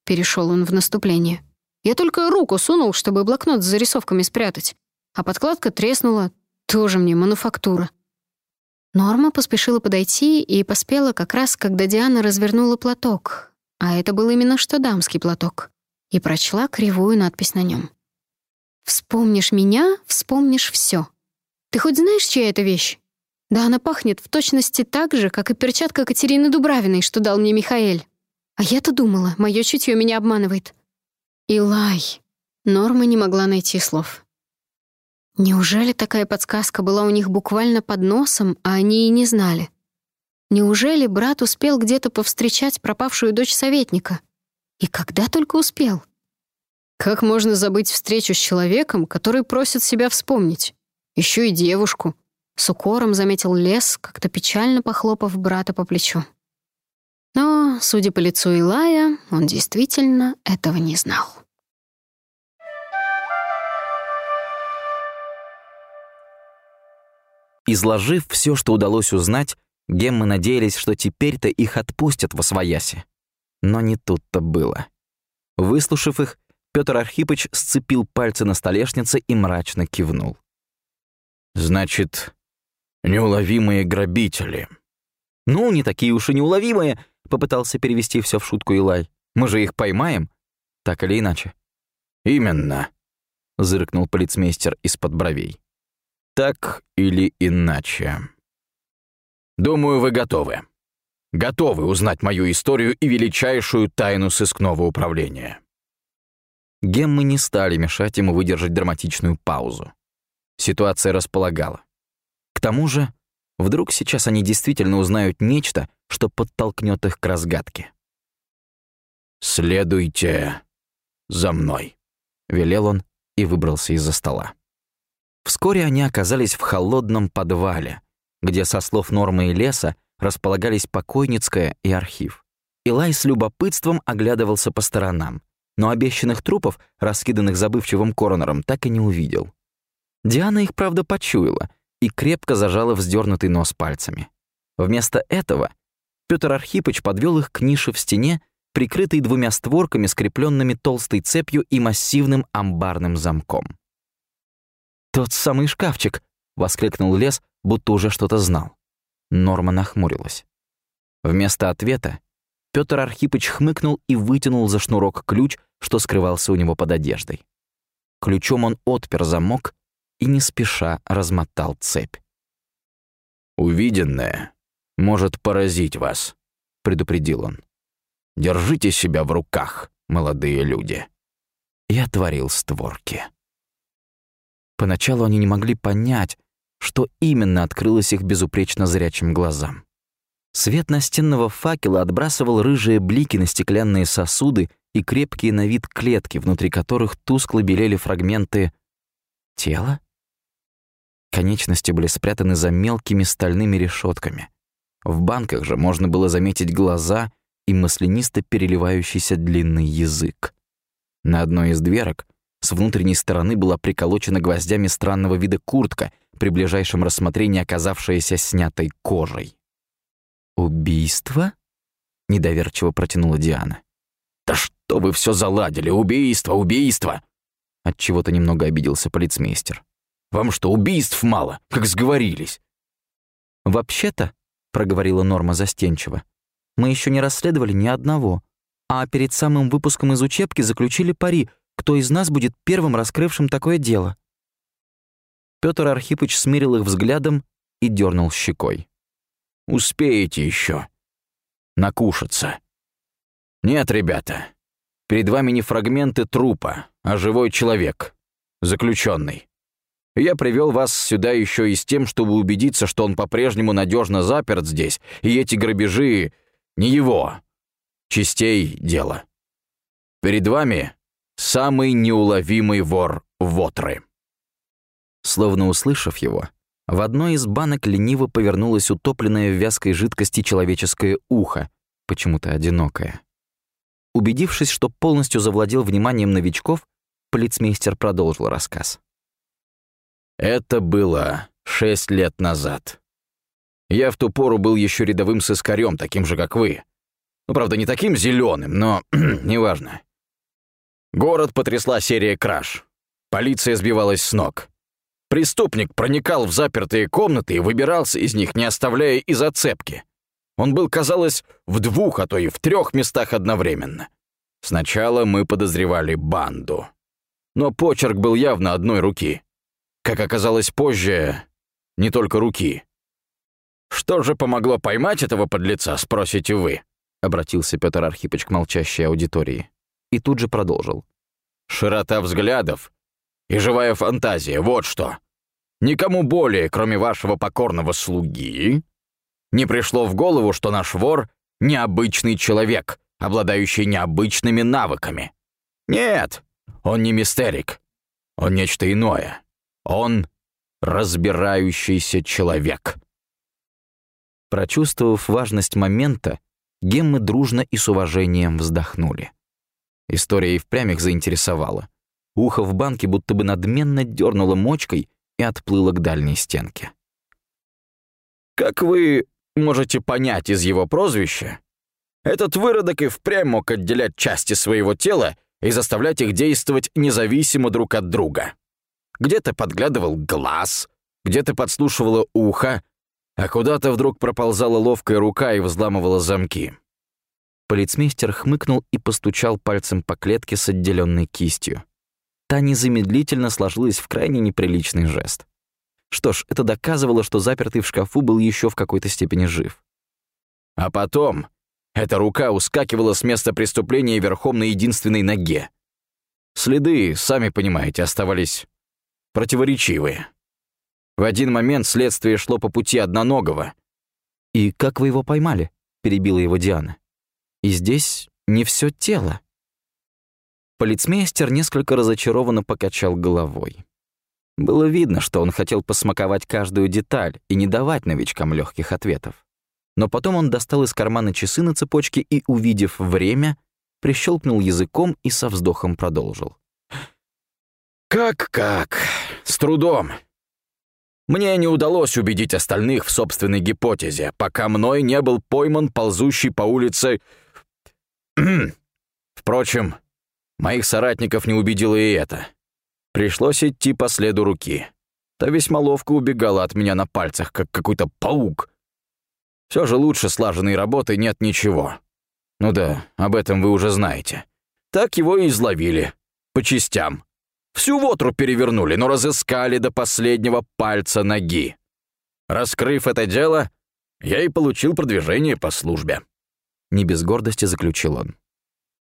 Перешел он в наступление. «Я только руку сунул, чтобы блокнот с зарисовками спрятать. А подкладка треснула. Тоже мне мануфактура». Норма поспешила подойти и поспела как раз, когда Диана развернула платок, а это был именно что дамский платок, и прочла кривую надпись на нем. «Вспомнишь меня, вспомнишь все. Ты хоть знаешь, чья это вещь? Да она пахнет в точности так же, как и перчатка Катерины Дубравиной, что дал мне Михаэль. А я-то думала, мое чутье меня обманывает. Илай. Норма не могла найти слов. Неужели такая подсказка была у них буквально под носом, а они и не знали? Неужели брат успел где-то повстречать пропавшую дочь советника? И когда только успел? Как можно забыть встречу с человеком, который просит себя вспомнить? Еще и девушку. С укором заметил лес, как-то печально похлопав брата по плечу. Но, судя по лицу Илая, он действительно этого не знал. Изложив все, что удалось узнать, Геммы надеялись, что теперь-то их отпустят во свояси. Но не тут-то было. Выслушав их, Петр Архипыч сцепил пальцы на столешнице и мрачно кивнул. «Значит, неуловимые грабители». «Ну, не такие уж и неуловимые», — попытался перевести все в шутку Илай. «Мы же их поймаем, так или иначе». «Именно», — зыркнул полицмейстер из-под бровей. «Так или иначе». Думаю, вы готовы. Готовы узнать мою историю и величайшую тайну сыскного управления. Геммы не стали мешать ему выдержать драматичную паузу. Ситуация располагала. К тому же, вдруг сейчас они действительно узнают нечто, что подтолкнет их к разгадке. «Следуйте за мной», — велел он и выбрался из-за стола. Вскоре они оказались в холодном подвале, где, со слов Нормы и Леса, располагались покойницкая и архив. Илай с любопытством оглядывался по сторонам, но обещанных трупов, раскиданных забывчивым коронером, так и не увидел. Диана их, правда, почуяла и крепко зажала вздернутый нос пальцами. Вместо этого Петр Архипыч подвел их к нише в стене, прикрытой двумя створками, скрепленными толстой цепью и массивным амбарным замком. «Тот самый шкафчик!» — воскликнул Лес, будто уже что-то знал. Норма нахмурилась. Вместо ответа Петр Архипыч хмыкнул и вытянул за шнурок ключ, что скрывался у него под одеждой. Ключом он отпер замок и не спеша размотал цепь. «Увиденное может поразить вас», — предупредил он. «Держите себя в руках, молодые люди». И отворил створки. Поначалу они не могли понять, что именно открылось их безупречно зрячим глазам. Свет настенного факела отбрасывал рыжие блики на стеклянные сосуды и крепкие на вид клетки, внутри которых тускло белели фрагменты тела. Конечности были спрятаны за мелкими стальными решетками. В банках же можно было заметить глаза и маслянисто переливающийся длинный язык. На одной из дверок с внутренней стороны была приколочена гвоздями странного вида куртка, при ближайшем рассмотрении оказавшаяся снятой кожей. «Убийство?» — недоверчиво протянула Диана. «Да что вы все заладили? Убийство, убийство!» Отчего-то немного обиделся полицмейстер. «Вам что, убийств мало? Как сговорились?» «Вообще-то», — проговорила Норма застенчиво, «мы еще не расследовали ни одного, а перед самым выпуском из учебки заключили пари, кто из нас будет первым раскрывшим такое дело». Петр Архипыч смирил их взглядом и дернул щекой. Успеете еще накушаться. Нет, ребята, перед вами не фрагменты трупа, а живой человек, заключенный. Я привел вас сюда еще и с тем, чтобы убедиться, что он по-прежнему надежно заперт здесь, и эти грабежи не его, частей дела. Перед вами самый неуловимый вор Вотры. Словно услышав его, в одной из банок лениво повернулось утопленное в вязкой жидкости человеческое ухо, почему-то одинокое. Убедившись, что полностью завладел вниманием новичков, полицмейстер продолжил рассказ. «Это было шесть лет назад. Я в ту пору был еще рядовым сыскарем, таким же, как вы. Ну, правда, не таким зеленым, но неважно. Город потрясла серия краж. Полиция сбивалась с ног. Преступник проникал в запертые комнаты и выбирался из них, не оставляя и зацепки. Он был, казалось, в двух, а то и в трех местах одновременно. Сначала мы подозревали банду. Но почерк был явно одной руки. Как оказалось позже, не только руки. «Что же помогло поймать этого подлеца, спросите вы?» — обратился Петр Архипыч к молчащей аудитории. И тут же продолжил. «Широта взглядов и живая фантазия, вот что. Никому более, кроме вашего покорного слуги, не пришло в голову, что наш вор — необычный человек, обладающий необычными навыками. Нет, он не мистерик. Он нечто иное. Он разбирающийся человек. Прочувствовав важность момента, геммы дружно и с уважением вздохнули. История и впрямь их заинтересовала. Ухо в банке будто бы надменно дернуло мочкой и отплыло к дальней стенке. «Как вы можете понять из его прозвища, этот выродок и впрямь мог отделять части своего тела и заставлять их действовать независимо друг от друга. Где-то подглядывал глаз, где-то подслушивало ухо, а куда-то вдруг проползала ловкая рука и взламывала замки. Полицмейстер хмыкнул и постучал пальцем по клетке с отделенной кистью та незамедлительно сложилась в крайне неприличный жест. Что ж, это доказывало, что запертый в шкафу был еще в какой-то степени жив. А потом эта рука ускакивала с места преступления верхом на единственной ноге. Следы, сами понимаете, оставались противоречивые. В один момент следствие шло по пути одноногого. «И как вы его поймали?» — перебила его Диана. «И здесь не все тело». Полицмейстер несколько разочарованно покачал головой. Было видно, что он хотел посмаковать каждую деталь и не давать новичкам легких ответов. Но потом он достал из кармана часы на цепочке и, увидев время, прищелкнул языком и со вздохом продолжил. «Как-как? С трудом. Мне не удалось убедить остальных в собственной гипотезе, пока мной не был пойман ползущий по улице... Впрочем, моих соратников не убедило и это. Пришлось идти по следу руки. Та весьма ловко убегала от меня на пальцах, как какой-то паук. Все же лучше слаженной работы нет ничего. Ну да, об этом вы уже знаете. Так его и изловили. По частям. Всю вотру перевернули, но разыскали до последнего пальца ноги. Раскрыв это дело, я и получил продвижение по службе. Не без гордости заключил он.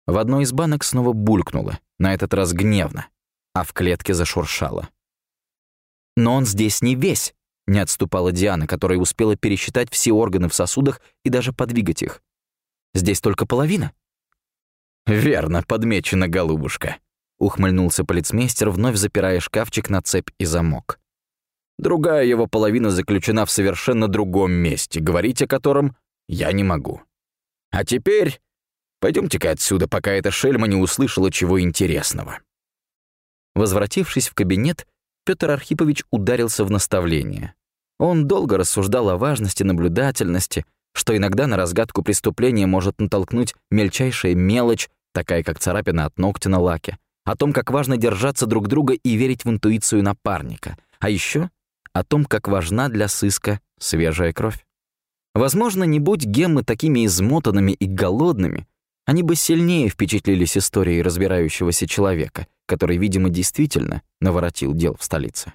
В одной из банок снова булькнуло, на этот раз гневно, а в клетке зашуршало. «Но он здесь не весь», — не отступала Диана, которая успела пересчитать все органы в сосудах и даже подвигать их. «Здесь только половина». «Верно, подмечена голубушка», Ухмыльнулся полицмейстер, вновь запирая шкафчик на цепь и замок. Другая его половина заключена в совершенно другом месте, говорить о котором я не могу. А теперь пойдемте-ка отсюда, пока эта шельма не услышала чего интересного. Возвратившись в кабинет, Петр Архипович ударился в наставление. Он долго рассуждал о важности наблюдательности, что иногда на разгадку преступления может натолкнуть мельчайшая мелочь, такая как царапина от ногтя на лаке, о том, как важно держаться друг друга и верить в интуицию напарника, а еще о том, как важна для сыска свежая кровь. Возможно, не будь геммы такими измотанными и голодными, они бы сильнее впечатлились историей разбирающегося человека, который, видимо, действительно наворотил дел в столице.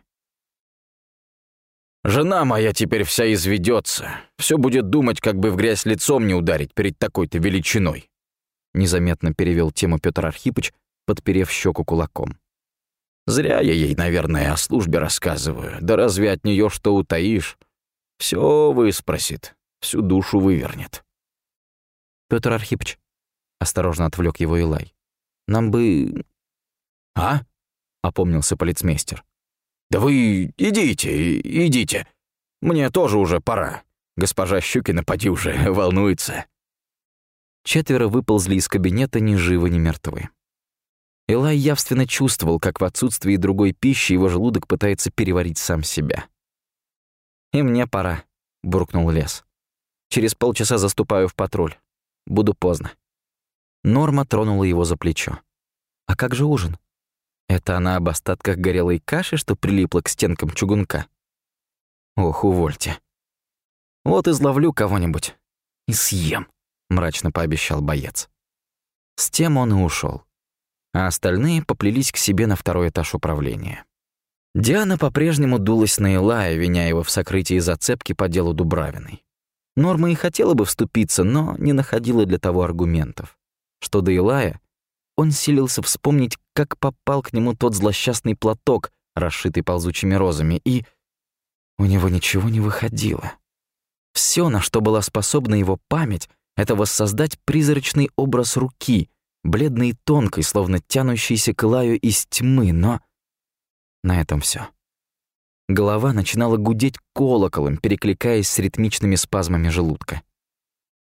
«Жена моя теперь вся изведется, все будет думать, как бы в грязь лицом не ударить перед такой-то величиной», незаметно перевел тему Петр Архипыч, подперев щеку кулаком. «Зря я ей, наверное, о службе рассказываю. Да разве от нее что утаишь? Все выспросит, всю душу вывернет». Петр Архипыч, осторожно отвлек его Илай. «Нам бы...» «А?» — опомнился полицмейстер. «Да вы идите, идите. Мне тоже уже пора. Госпожа Щукина, поди уже, волнуется». Четверо выползли из кабинета ни живы, ни мертвы. Элай явственно чувствовал, как в отсутствии другой пищи его желудок пытается переварить сам себя. «И мне пора», — буркнул лес. «Через полчаса заступаю в патруль. Буду поздно». Норма тронула его за плечо. «А как же ужин? Это она об остатках горелой каши, что прилипла к стенкам чугунка?» «Ох, увольте. Вот изловлю кого-нибудь и съем», — мрачно пообещал боец. С тем он и ушел а остальные поплелись к себе на второй этаж управления. Диана по-прежнему дулась на Илая, виня его в сокрытии зацепки по делу Дубравиной. Норма и хотела бы вступиться, но не находила для того аргументов. Что до Илая, он силился вспомнить, как попал к нему тот злосчастный платок, расшитый ползучими розами, и у него ничего не выходило. Все, на что была способна его память, это воссоздать призрачный образ руки — бледной и тонкой, словно тянущейся к лаю из тьмы, но... На этом все. Голова начинала гудеть колоколом, перекликаясь с ритмичными спазмами желудка.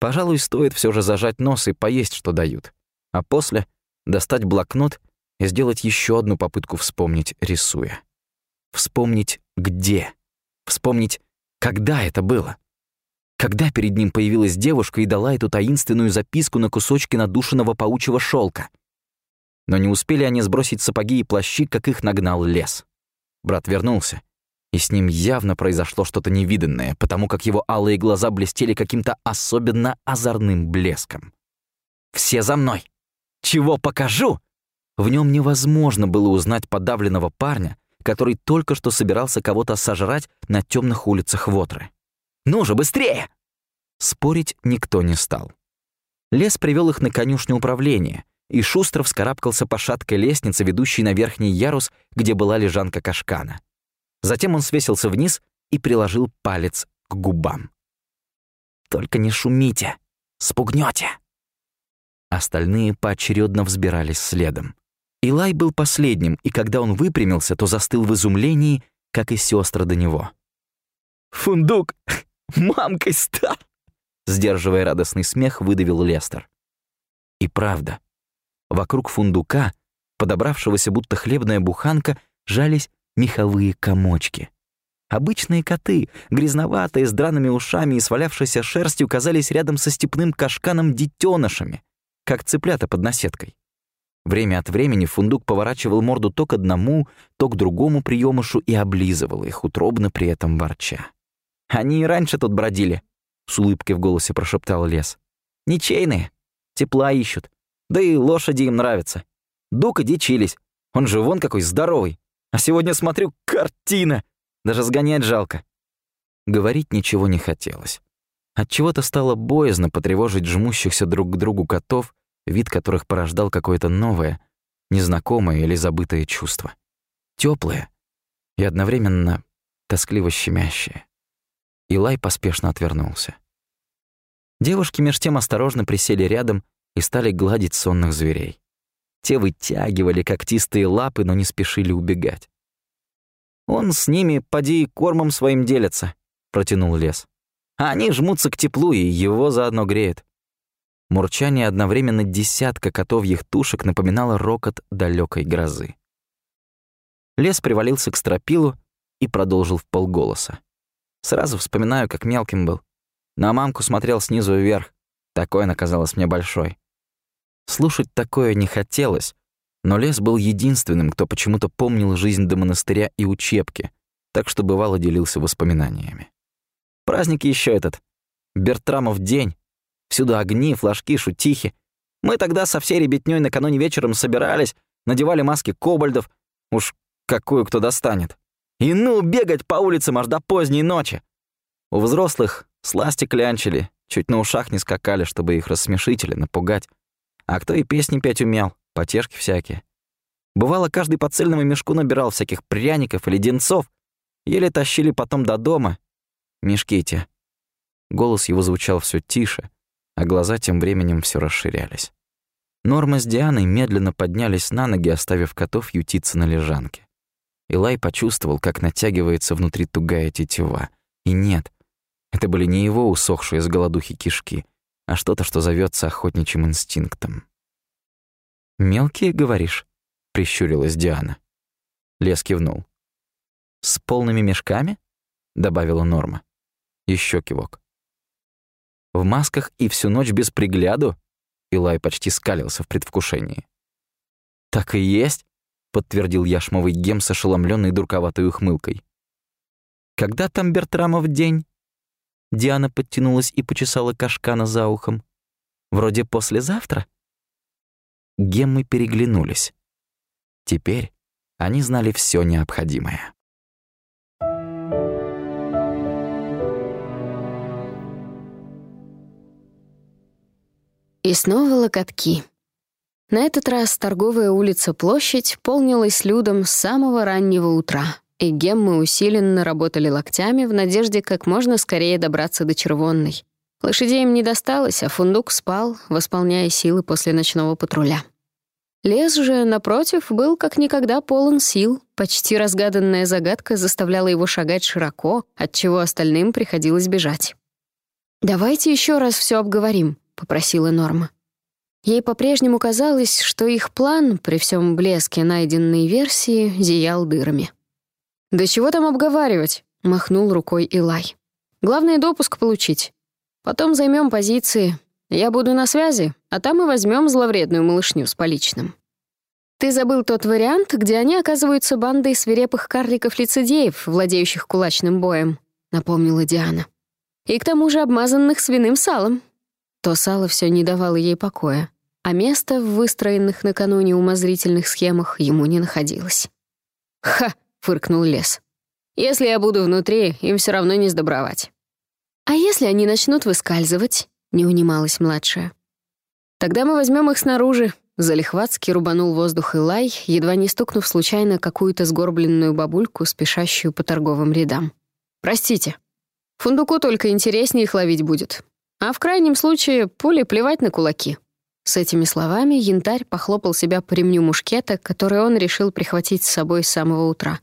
Пожалуй, стоит все же зажать нос и поесть, что дают, а после достать блокнот и сделать еще одну попытку вспомнить, рисуя. Вспомнить где. Вспомнить, когда это было. Когда перед ним появилась девушка и дала эту таинственную записку на кусочки надушенного паучьего шелка? Но не успели они сбросить сапоги и плащи, как их нагнал лес. Брат вернулся, и с ним явно произошло что-то невиданное, потому как его алые глаза блестели каким-то особенно озорным блеском. «Все за мной! Чего покажу?» В нем невозможно было узнать подавленного парня, который только что собирался кого-то сожрать на темных улицах Вотры. Ну же, быстрее!» Спорить никто не стал. Лес привел их на конюшню управления, и шустро вскарабкался по шаткой лестнице, ведущей на верхний ярус, где была лежанка кашкана. Затем он свесился вниз и приложил палец к губам. «Только не шумите, спугнете. Остальные поочередно взбирались следом. Илай был последним, и когда он выпрямился, то застыл в изумлении, как и сестры до него. «Фундук! Мамкой стал!» Сдерживая радостный смех, выдавил Лестер. И правда, вокруг фундука, подобравшегося будто хлебная буханка, жались меховые комочки. Обычные коты, грязноватые, с драными ушами и свалявшейся шерстью, казались рядом со степным кашканом детенышами, как цыплята под наседкой. Время от времени фундук поворачивал морду то к одному, то к другому приемышу и облизывал их, утробно при этом ворча. «Они и раньше тут бродили», — с улыбкой в голосе прошептал лес. «Ничейные, тепла ищут, да и лошади им нравятся. Дука дичились, он же вон какой здоровый. А сегодня смотрю, картина!» Даже сгонять жалко». Говорить ничего не хотелось. Отчего-то стало боязно потревожить жмущихся друг к другу котов, вид которых порождал какое-то новое, незнакомое или забытое чувство. Теплое и одновременно тоскливо щемящее. Илай поспешно отвернулся. Девушки меж тем осторожно присели рядом и стали гладить сонных зверей. Те вытягивали когтистые лапы, но не спешили убегать. Он с ними, поди, кормом своим делится», — протянул лес. «А они жмутся к теплу, и его заодно греет». Мурчание одновременно десятка котовьих тушек напоминало рокот далекой грозы. Лес привалился к стропилу и продолжил в полголоса. Сразу вспоминаю, как мелким был. На мамку смотрел снизу вверх. Такой она казалась мне большой. Слушать такое не хотелось, но лес был единственным, кто почему-то помнил жизнь до монастыря и учебки, так что бывало делился воспоминаниями. Праздник еще этот. Бертрамов день. Всюду огни, флажки, шутихи. Мы тогда со всей ребятнёй накануне вечером собирались, надевали маски кобальдов. Уж какую кто достанет. И ну, бегать по улицам аж до поздней ночи. У взрослых сласти клянчили, чуть на ушах не скакали, чтобы их рассмешить или напугать. А кто и песни петь умел, потешки всякие. Бывало, каждый по цельному мешку набирал всяких пряников и леденцов, еле тащили потом до дома. Мешки эти. Голос его звучал все тише, а глаза тем временем все расширялись. Норма с Дианой медленно поднялись на ноги, оставив котов ютиться на лежанке. Илай почувствовал, как натягивается внутри тугая тетива. И нет, это были не его усохшие с голодухи кишки, а что-то, что зовется охотничьим инстинктом. «Мелкие, говоришь?» — прищурилась Диана. Лес кивнул. «С полными мешками?» — добавила Норма. Еще кивок. «В масках и всю ночь без пригляду?» Илай почти скалился в предвкушении. «Так и есть», — подтвердил яшмовый гем с ошеломлённой дурковатой ухмылкой. «Когда там Бертрамов день?» Диана подтянулась и почесала кашкана за ухом. «Вроде послезавтра?» Геммы переглянулись. Теперь они знали все необходимое. И снова локотки. На этот раз торговая улица-площадь полнилась людом с самого раннего утра и геммы усиленно работали локтями в надежде как можно скорее добраться до червонной. Лошадей им не досталось, а фундук спал, восполняя силы после ночного патруля. Лес же, напротив, был как никогда полон сил. Почти разгаданная загадка заставляла его шагать широко, отчего остальным приходилось бежать. «Давайте еще раз все обговорим», — попросила Норма. Ей по-прежнему казалось, что их план, при всем блеске найденной версии, зиял дырами. «Да чего там обговаривать?» — махнул рукой Илай. «Главное — допуск получить. Потом займем позиции. Я буду на связи, а там и возьмем зловредную малышню с поличным». «Ты забыл тот вариант, где они оказываются бандой свирепых карликов-лицедеев, владеющих кулачным боем», — напомнила Диана. «И к тому же обмазанных свиным салом». То сало все не давало ей покоя, а место в выстроенных накануне умозрительных схемах ему не находилось. «Ха!» Фыркнул лес. «Если я буду внутри, им все равно не сдобровать». «А если они начнут выскальзывать?» — не унималась младшая. «Тогда мы возьмем их снаружи», — залихватски рубанул воздух Илай, едва не стукнув случайно какую-то сгорбленную бабульку, спешащую по торговым рядам. «Простите. Фундуку только интереснее их ловить будет. А в крайнем случае пули плевать на кулаки». С этими словами янтарь похлопал себя по ремню мушкета, который он решил прихватить с собой с самого утра.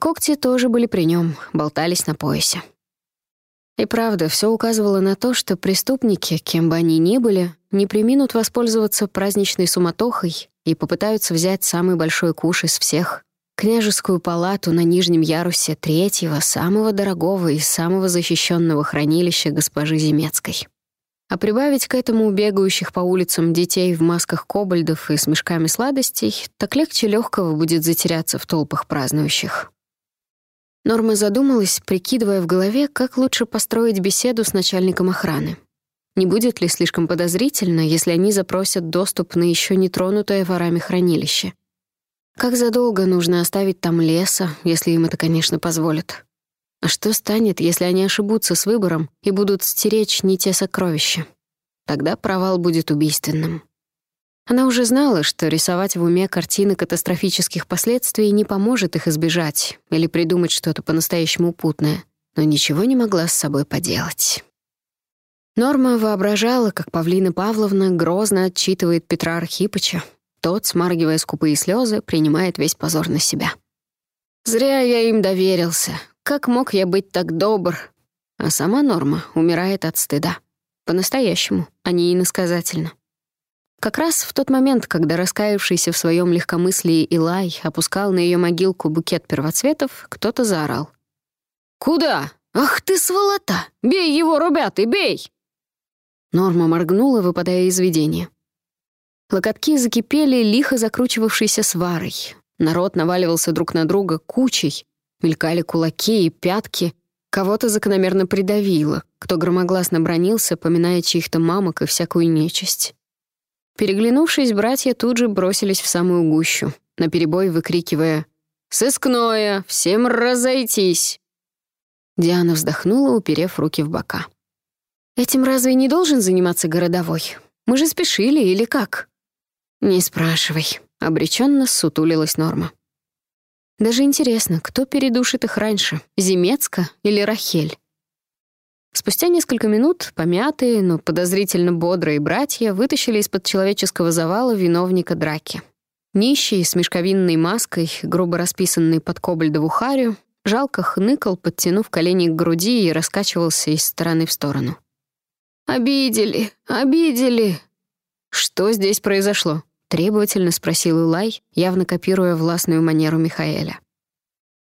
Когти тоже были при нем, болтались на поясе. И правда, все указывало на то, что преступники, кем бы они ни были, не приминут воспользоваться праздничной суматохой и попытаются взять самый большой куш из всех — княжескую палату на нижнем ярусе третьего, самого дорогого и самого защищенного хранилища госпожи Земецкой. А прибавить к этому бегающих по улицам детей в масках кобальдов и с мешками сладостей, так легче легкого будет затеряться в толпах празднующих. Норма задумалась, прикидывая в голове, как лучше построить беседу с начальником охраны. Не будет ли слишком подозрительно, если они запросят доступ на еще не тронутое ворами хранилище? Как задолго нужно оставить там леса, если им это, конечно, позволят? А что станет, если они ошибутся с выбором и будут стеречь не те сокровища? Тогда провал будет убийственным. Она уже знала, что рисовать в уме картины катастрофических последствий не поможет их избежать или придумать что-то по-настоящему путное, но ничего не могла с собой поделать. Норма воображала, как Павлина Павловна грозно отчитывает Петра Архипыча. Тот, смаргивая скупые слезы, принимает весь позор на себя. «Зря я им доверился. Как мог я быть так добр?» А сама Норма умирает от стыда. По-настоящему, а не иносказательно. Как раз в тот момент, когда раскаявшийся в своем легкомыслии Илай опускал на ее могилку букет первоцветов, кто-то заорал. «Куда? Ах ты, сволота! Бей его, ребята, бей!» Норма моргнула, выпадая из видения. Локотки закипели, лихо закручивавшейся сварой. Народ наваливался друг на друга кучей. Мелькали кулаки и пятки. Кого-то закономерно придавило, кто громогласно бронился, поминая чьих-то мамок и всякую нечисть. Переглянувшись, братья тут же бросились в самую гущу, наперебой выкрикивая «Сыскное! Всем разойтись!» Диана вздохнула, уперев руки в бока. «Этим разве не должен заниматься городовой? Мы же спешили или как?» «Не спрашивай», — обреченно сутулилась Норма. «Даже интересно, кто передушит их раньше, Земецка или Рахель?» Спустя несколько минут помятые, но подозрительно бодрые братья вытащили из-под человеческого завала виновника драки. Нищий, с мешковинной маской, грубо расписанный под кобальдову харю, жалко хныкал, подтянув колени к груди и раскачивался из стороны в сторону. «Обидели! Обидели!» «Что здесь произошло?» — требовательно спросил Илай, явно копируя властную манеру Михаэля.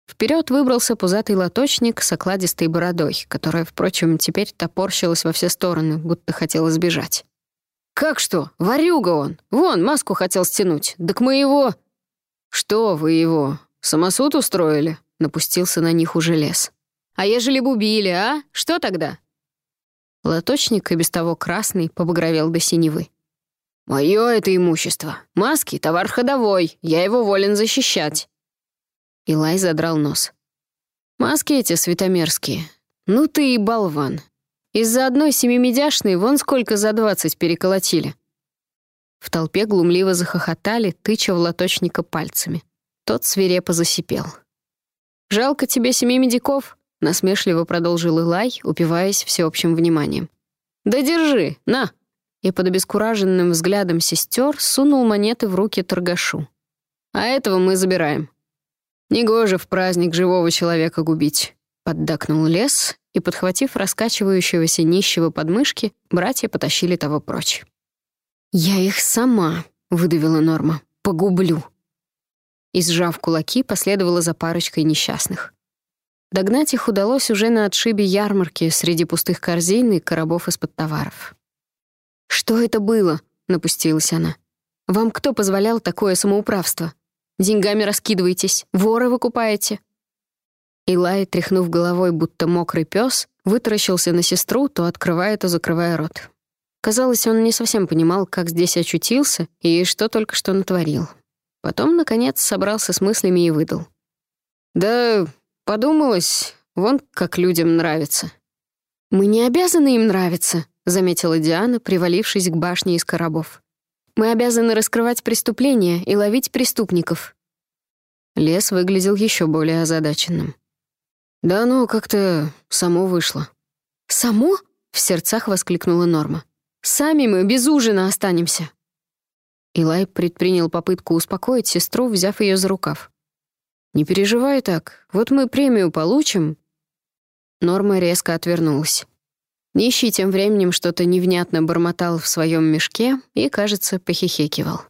Вперед выбрался пузатый лоточник с окладистой бородой, которая, впрочем, теперь топорщилась во все стороны, будто хотела сбежать. «Как что? Варюга он! Вон, маску хотел стянуть. Так мы его...» «Что вы его? Самосуд устроили?» Напустился на них уже лес. «А ежели б убили, а? Что тогда?» Лоточник, и без того красный, побагровел до синевы. «Моё это имущество. Маски — товар ходовой. Я его волен защищать. Илай задрал нос. «Маски эти светомерские. Ну ты и болван. Из-за одной семимедяшной вон сколько за двадцать переколотили». В толпе глумливо захохотали, тыча в лоточника пальцами. Тот свирепо засипел. «Жалко тебе семи медиков?» — насмешливо продолжил Илай, упиваясь всеобщим вниманием. «Да держи, на!» И под обескураженным взглядом сестер сунул монеты в руки торгашу. «А этого мы забираем. «Негоже в праздник живого человека губить», — поддакнул лес, и, подхватив раскачивающегося нищего подмышки, братья потащили того прочь. «Я их сама», — выдавила Норма, — «погублю». И, сжав кулаки, последовала за парочкой несчастных. Догнать их удалось уже на отшибе ярмарки среди пустых корзин и коробов из-под товаров. «Что это было?» — напустилась она. «Вам кто позволял такое самоуправство?» Деньгами раскидываетесь, вора выкупаете». Илай, тряхнув головой, будто мокрый пес, вытаращился на сестру, то открывая, то закрывая рот. Казалось, он не совсем понимал, как здесь очутился и что только что натворил. Потом, наконец, собрался с мыслями и выдал. «Да подумалось, вон как людям нравится». «Мы не обязаны им нравиться», — заметила Диана, привалившись к башне из коробов. Мы обязаны раскрывать преступления и ловить преступников». Лес выглядел еще более озадаченным. «Да оно как-то само вышло». «Само?» — в сердцах воскликнула Норма. Сами мы без ужина останемся». Илай предпринял попытку успокоить сестру, взяв ее за рукав. «Не переживай так, вот мы премию получим». Норма резко отвернулась. Нищий тем временем что-то невнятно бормотал в своем мешке и, кажется, похихикивал.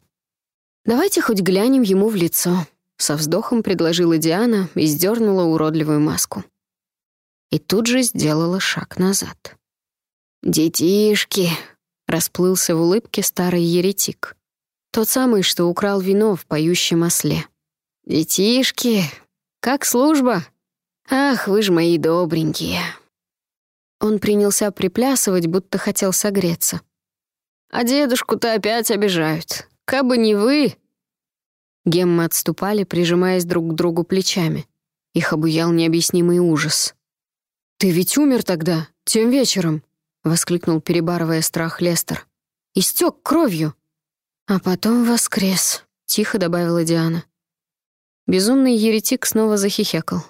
«Давайте хоть глянем ему в лицо», — со вздохом предложила Диана и сдернула уродливую маску. И тут же сделала шаг назад. «Детишки!» — расплылся в улыбке старый еретик. Тот самый, что украл вино в поющем осле. «Детишки! Как служба? Ах, вы ж мои добренькие!» Он принялся приплясывать, будто хотел согреться. «А дедушку-то опять обижают. Кабы не вы...» Геммы отступали, прижимаясь друг к другу плечами. Их обуял необъяснимый ужас. «Ты ведь умер тогда, тем вечером!» — воскликнул, перебарывая страх Лестер. «Истек кровью!» «А потом воскрес», — тихо добавила Диана. Безумный еретик снова захихекал.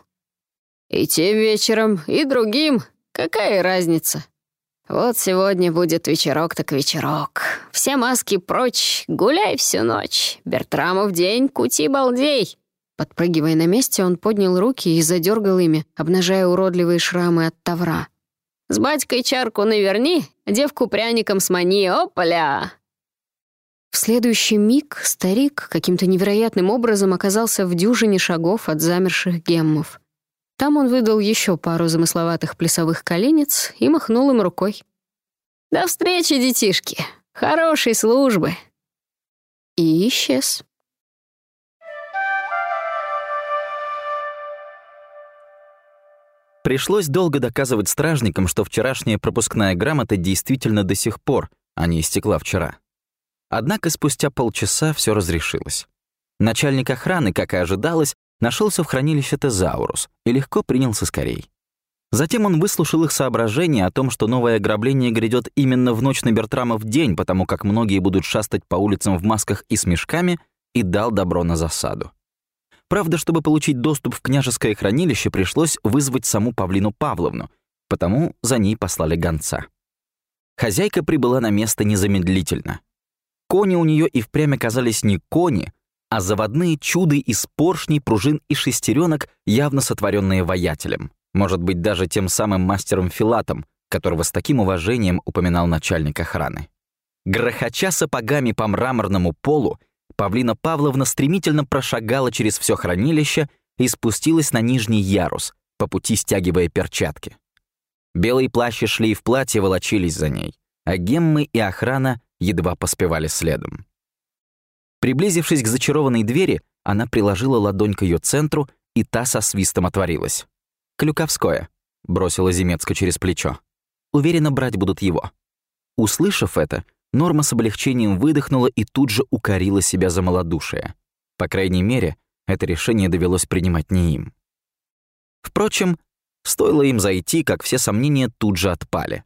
«И тем вечером, и другим. Какая разница? Вот сегодня будет вечерок так вечерок. Все маски прочь, гуляй всю ночь. Бертрамов день, кути балдей». Подпрыгивая на месте, он поднял руки и задергал ими, обнажая уродливые шрамы от тавра. «С батькой чарку наверни, девку пряником смани, опаля!» В следующий миг старик каким-то невероятным образом оказался в дюжине шагов от замерших геммов. Там он выдал еще пару замысловатых плясовых коленец и махнул им рукой. «До встречи, детишки! Хорошей службы!» И исчез. Пришлось долго доказывать стражникам, что вчерашняя пропускная грамота действительно до сих пор, а не истекла вчера. Однако спустя полчаса все разрешилось. Начальник охраны, как и ожидалось, нашелся в хранилище Тезаурус и легко принялся скорей. Затем он выслушал их соображения о том, что новое ограбление грядет именно в ночь на Бертрамов день, потому как многие будут шастать по улицам в масках и с мешками, и дал добро на засаду. Правда, чтобы получить доступ в княжеское хранилище, пришлось вызвать саму Павлину Павловну, потому за ней послали гонца. Хозяйка прибыла на место незамедлительно. Кони у нее и впрямь оказались не кони, а заводные чуды из поршней, пружин и шестеренок, явно сотворенные воятелем. Может быть, даже тем самым мастером Филатом, которого с таким уважением упоминал начальник охраны. Грохоча сапогами по мраморному полу, Павлина Павловна стремительно прошагала через все хранилище и спустилась на нижний ярус, по пути стягивая перчатки. Белые плащи шли в платье волочились за ней, а геммы и охрана едва поспевали следом. Приблизившись к зачарованной двери, она приложила ладонь к ее центру, и та со свистом отворилась. «Клюковское», — бросила Земецка через плечо. «Уверена, брать будут его». Услышав это, Норма с облегчением выдохнула и тут же укорила себя за малодушие. По крайней мере, это решение довелось принимать не им. Впрочем, стоило им зайти, как все сомнения тут же отпали.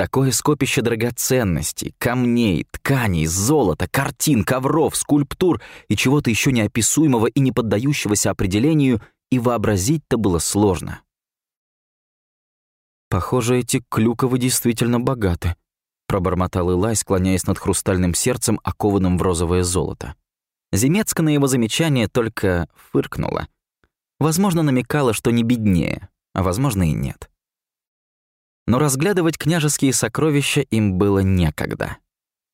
Такое скопище драгоценностей, камней, тканей, золота, картин, ковров, скульптур и чего-то еще неописуемого и не поддающегося определению и вообразить-то было сложно. «Похоже, эти Клюковы действительно богаты», — пробормотал Илай, склоняясь над хрустальным сердцем, окованным в розовое золото. Земецка на его замечание только фыркнула. Возможно, намекала, что не беднее, а возможно и нет но разглядывать княжеские сокровища им было некогда.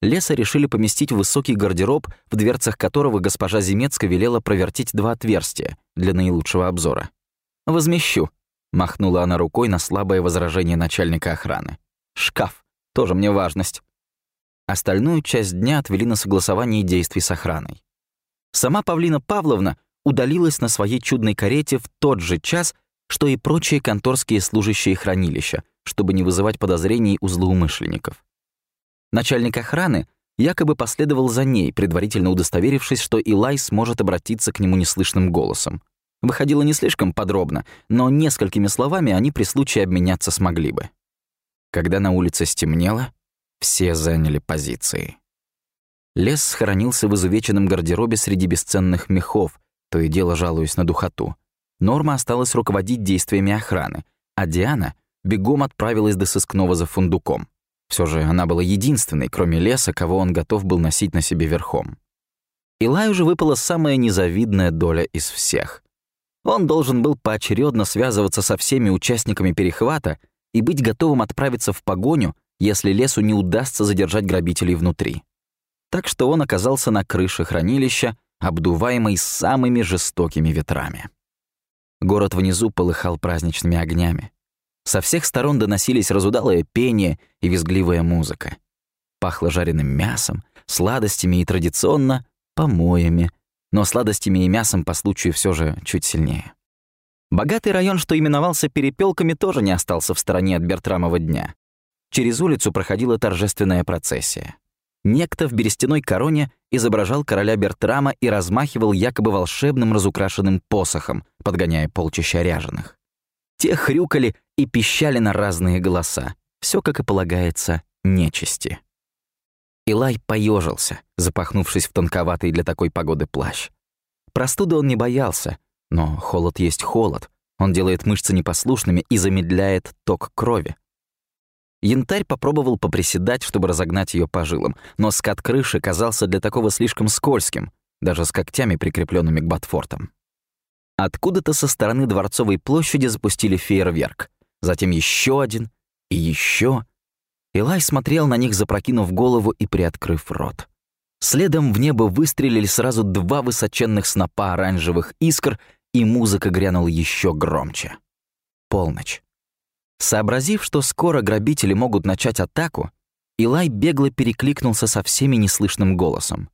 Леса решили поместить в высокий гардероб, в дверцах которого госпожа Земецка велела провертеть два отверстия для наилучшего обзора. «Возмещу», — махнула она рукой на слабое возражение начальника охраны. «Шкаф. Тоже мне важность». Остальную часть дня отвели на согласование действий с охраной. Сама Павлина Павловна удалилась на своей чудной карете в тот же час, что и прочие конторские служащие хранилища — чтобы не вызывать подозрений у злоумышленников. Начальник охраны якобы последовал за ней, предварительно удостоверившись, что Илай сможет обратиться к нему неслышным голосом. Выходило не слишком подробно, но несколькими словами они при случае обменяться смогли бы. Когда на улице стемнело, все заняли позиции. Лес схоронился в изувеченном гардеробе среди бесценных мехов, то и дело жалуясь на духоту. Норма осталась руководить действиями охраны, а Диана — бегом отправилась до сыскного за фундуком. Все же она была единственной, кроме леса, кого он готов был носить на себе верхом. Илаю же выпала самая незавидная доля из всех. Он должен был поочередно связываться со всеми участниками перехвата и быть готовым отправиться в погоню, если лесу не удастся задержать грабителей внутри. Так что он оказался на крыше хранилища, обдуваемой самыми жестокими ветрами. Город внизу полыхал праздничными огнями. Со всех сторон доносились разудалое пение и визгливая музыка. Пахло жареным мясом, сладостями и традиционно помоями, но сладостями и мясом по случаю все же чуть сильнее. Богатый район, что именовался Перепелками, тоже не остался в стороне от Бертрамова дня. Через улицу проходила торжественная процессия. Некто в берестяной короне изображал короля Бертрама и размахивал якобы волшебным разукрашенным посохом, подгоняя полчища ряженых. Те хрюкали и пищали на разные голоса. Все, как и полагается, нечисти. Илай поежился, запахнувшись в тонковатый для такой погоды плащ. Простуды он не боялся, но холод есть холод. Он делает мышцы непослушными и замедляет ток крови. Янтарь попробовал поприседать, чтобы разогнать ее по жилам, но скат крыши казался для такого слишком скользким, даже с когтями, прикрепленными к ботфортам. Откуда-то со стороны Дворцовой площади запустили фейерверк, затем еще один и еще. Илай смотрел на них, запрокинув голову и приоткрыв рот. Следом в небо выстрелили сразу два высоченных снопа оранжевых искр, и музыка грянула еще громче. Полночь. Сообразив, что скоро грабители могут начать атаку, Илай бегло перекликнулся со всеми неслышным голосом.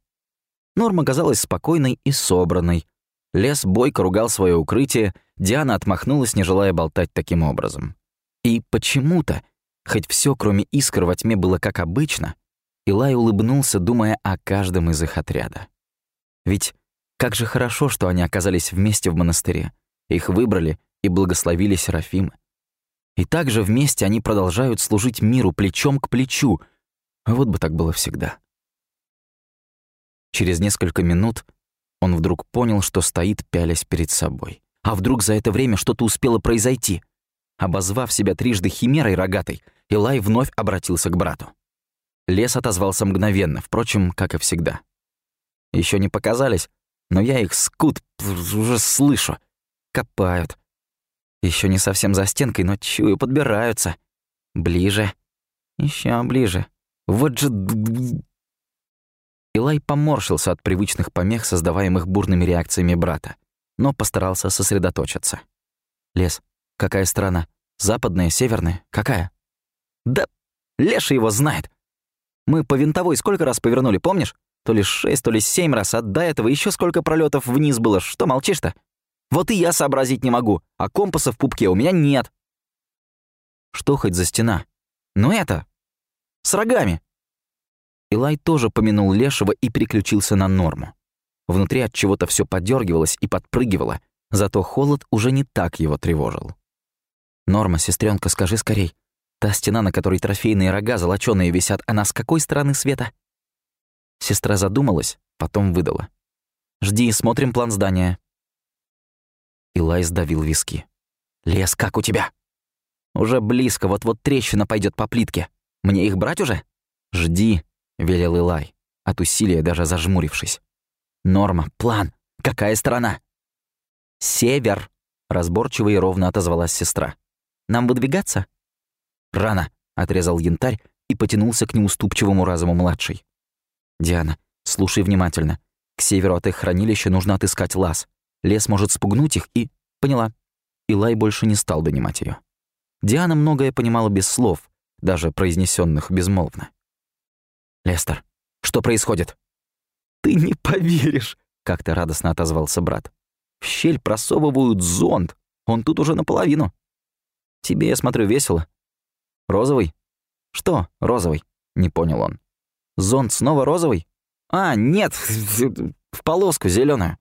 Норма казалась спокойной и собранной. Лес бойко ругал свое укрытие, Диана отмахнулась, не желая болтать таким образом. И почему-то Хоть все, кроме искр во тьме, было как обычно, Илай улыбнулся, думая о каждом из их отряда. Ведь как же хорошо, что они оказались вместе в монастыре. Их выбрали и благословили Серафимы. И также вместе они продолжают служить миру плечом к плечу. Вот бы так было всегда. Через несколько минут он вдруг понял, что стоит, пялясь перед собой. А вдруг за это время что-то успело произойти? Обозвав себя трижды химерой рогатой, Илай вновь обратился к брату. Лес отозвался мгновенно, впрочем, как и всегда. Еще не показались, но я их скут уже слышу. Копают. Еще не совсем за стенкой, но чую, подбираются. Ближе. Еще ближе. Вот же... Илай поморщился от привычных помех, создаваемых бурными реакциями брата, но постарался сосредоточиться. Лес, Какая страна? Западная, северная? Какая? Да Леша его знает. Мы по винтовой сколько раз повернули, помнишь? То ли шесть, то ли семь раз, а до этого еще сколько пролетов вниз было. Что молчишь-то? Вот и я сообразить не могу, а компаса в пупке у меня нет. Что хоть за стена? Ну это... С рогами. Илай тоже помянул Лешего и переключился на норму. Внутри от чего-то все подергивалось и подпрыгивало, зато холод уже не так его тревожил. «Норма, сестренка, скажи скорей. Та стена, на которой трофейные рога золочёные висят, она с какой стороны света?» Сестра задумалась, потом выдала. «Жди, смотрим план здания». Илай сдавил виски. «Лес, как у тебя?» «Уже близко, вот-вот трещина пойдет по плитке. Мне их брать уже?» «Жди», — велел Илай, от усилия даже зажмурившись. «Норма, план. Какая сторона?» «Север», — разборчиво и ровно отозвалась сестра. Нам выдвигаться?» «Рано», — отрезал янтарь и потянулся к неуступчивому разуму младший. «Диана, слушай внимательно. К северу от их хранилища нужно отыскать лаз. Лес может спугнуть их и...» «Поняла». Илай больше не стал донимать ее. Диана многое понимала без слов, даже произнесенных безмолвно. «Лестер, что происходит?» «Ты не поверишь», — как-то радостно отозвался брат. «В щель просовывают зонд. Он тут уже наполовину. Тебе, я смотрю, весело. Розовый? Что розовый? Не понял он. Зонт снова розовый? А, нет, в полоску зеленую.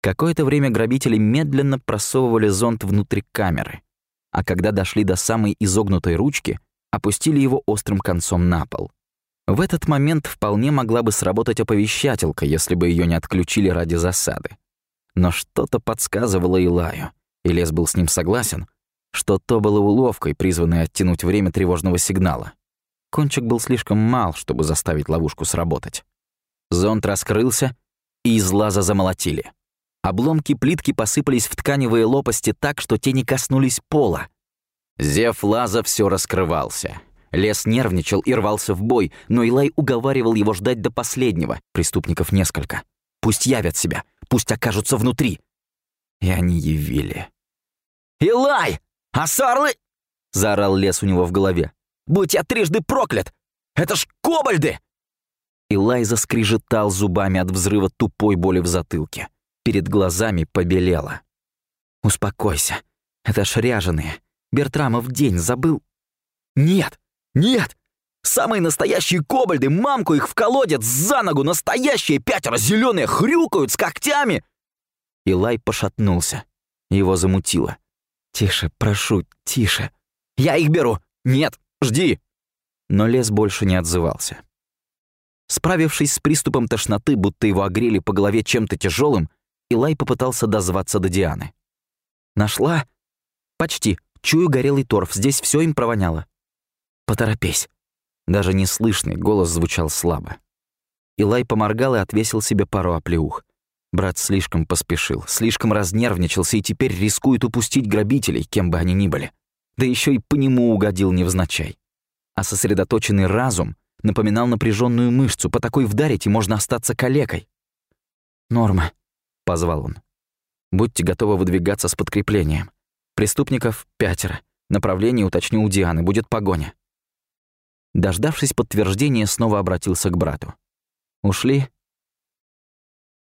Какое-то время грабители медленно просовывали зонт внутрь камеры, а когда дошли до самой изогнутой ручки, опустили его острым концом на пол. В этот момент вполне могла бы сработать оповещателка, если бы ее не отключили ради засады. Но что-то подсказывало Илаю, и Лес был с ним согласен, что то было уловкой, призванной оттянуть время тревожного сигнала, кончик был слишком мал, чтобы заставить ловушку сработать. Зонт раскрылся, и из лаза замолотили. Обломки плитки посыпались в тканевые лопасти так, что те не коснулись пола. Зев лаза все раскрывался. Лес нервничал и рвался в бой, но Илай уговаривал его ждать до последнего. Преступников несколько. Пусть явят себя, пусть окажутся внутри. И они явили. «Илай! А сарлы?» — заорал лес у него в голове. «Будь я трижды проклят! Это ж кобальды!» Илай заскрежетал зубами от взрыва тупой боли в затылке. Перед глазами побелело. «Успокойся. Это ж ряженые. Бертрамов день забыл?» «Нет! Нет! Самые настоящие кобальды, мамку их в колодец за ногу, настоящие пятеро зеленые хрюкают с когтями!» Илай пошатнулся. Его замутило. «Тише, прошу, тише. Я их беру! Нет, жди!» Но лес больше не отзывался. Справившись с приступом тошноты, будто его огрели по голове чем-то тяжелым, Илай попытался дозваться до Дианы. «Нашла?» «Почти. Чую горелый торф. Здесь все им провоняло». «Поторопись». Даже неслышный голос звучал слабо. Илай поморгал и отвесил себе пару оплеух. Брат слишком поспешил, слишком разнервничался и теперь рискует упустить грабителей, кем бы они ни были. Да еще и по нему угодил невзначай. А сосредоточенный разум напоминал напряженную мышцу, по такой вдарить и можно остаться калекой. «Норма», — позвал он. «Будьте готовы выдвигаться с подкреплением. Преступников пятеро. Направление уточню у Дианы, будет погоня». Дождавшись подтверждения, снова обратился к брату. «Ушли?»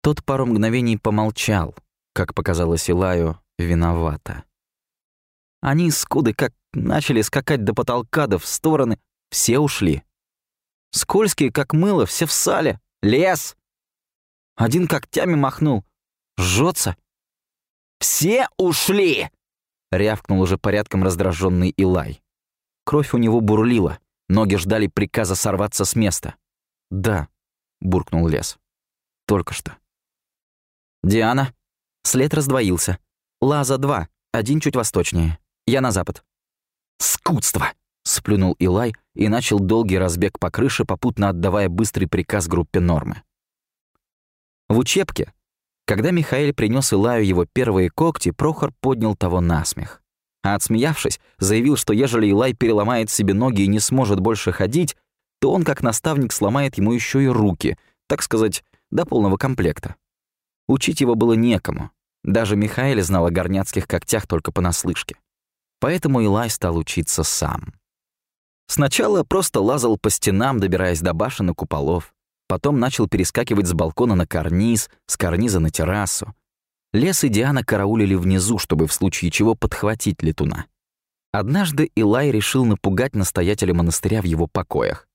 Тот пару мгновений помолчал, как показалось Илаю, виновато. Они, скуды, как начали скакать до потолка, да в стороны, все ушли. Скользкие, как мыло, все в сале. Лес! Один когтями махнул. Жжется. «Все ушли!» — рявкнул уже порядком раздраженный Илай. Кровь у него бурлила. Ноги ждали приказа сорваться с места. «Да», — буркнул лес. «Только что». «Диана». След раздвоился. «Лаза-2, один чуть восточнее. Я на запад». «Скудство!» — сплюнул Илай и начал долгий разбег по крыше, попутно отдавая быстрый приказ группе Нормы. В учебке, когда Михаил принес Илаю его первые когти, Прохор поднял того насмех а отсмеявшись, заявил, что ежели Илай переломает себе ноги и не сможет больше ходить, то он, как наставник, сломает ему еще и руки, так сказать, до полного комплекта. Учить его было некому. Даже Михаил знал о горняцких когтях только понаслышке. Поэтому Илай стал учиться сам. Сначала просто лазал по стенам, добираясь до башен и куполов. Потом начал перескакивать с балкона на карниз, с карниза на террасу. Лес и Диана караулили внизу, чтобы в случае чего подхватить летуна. Однажды Илай решил напугать настоятеля монастыря в его покоях.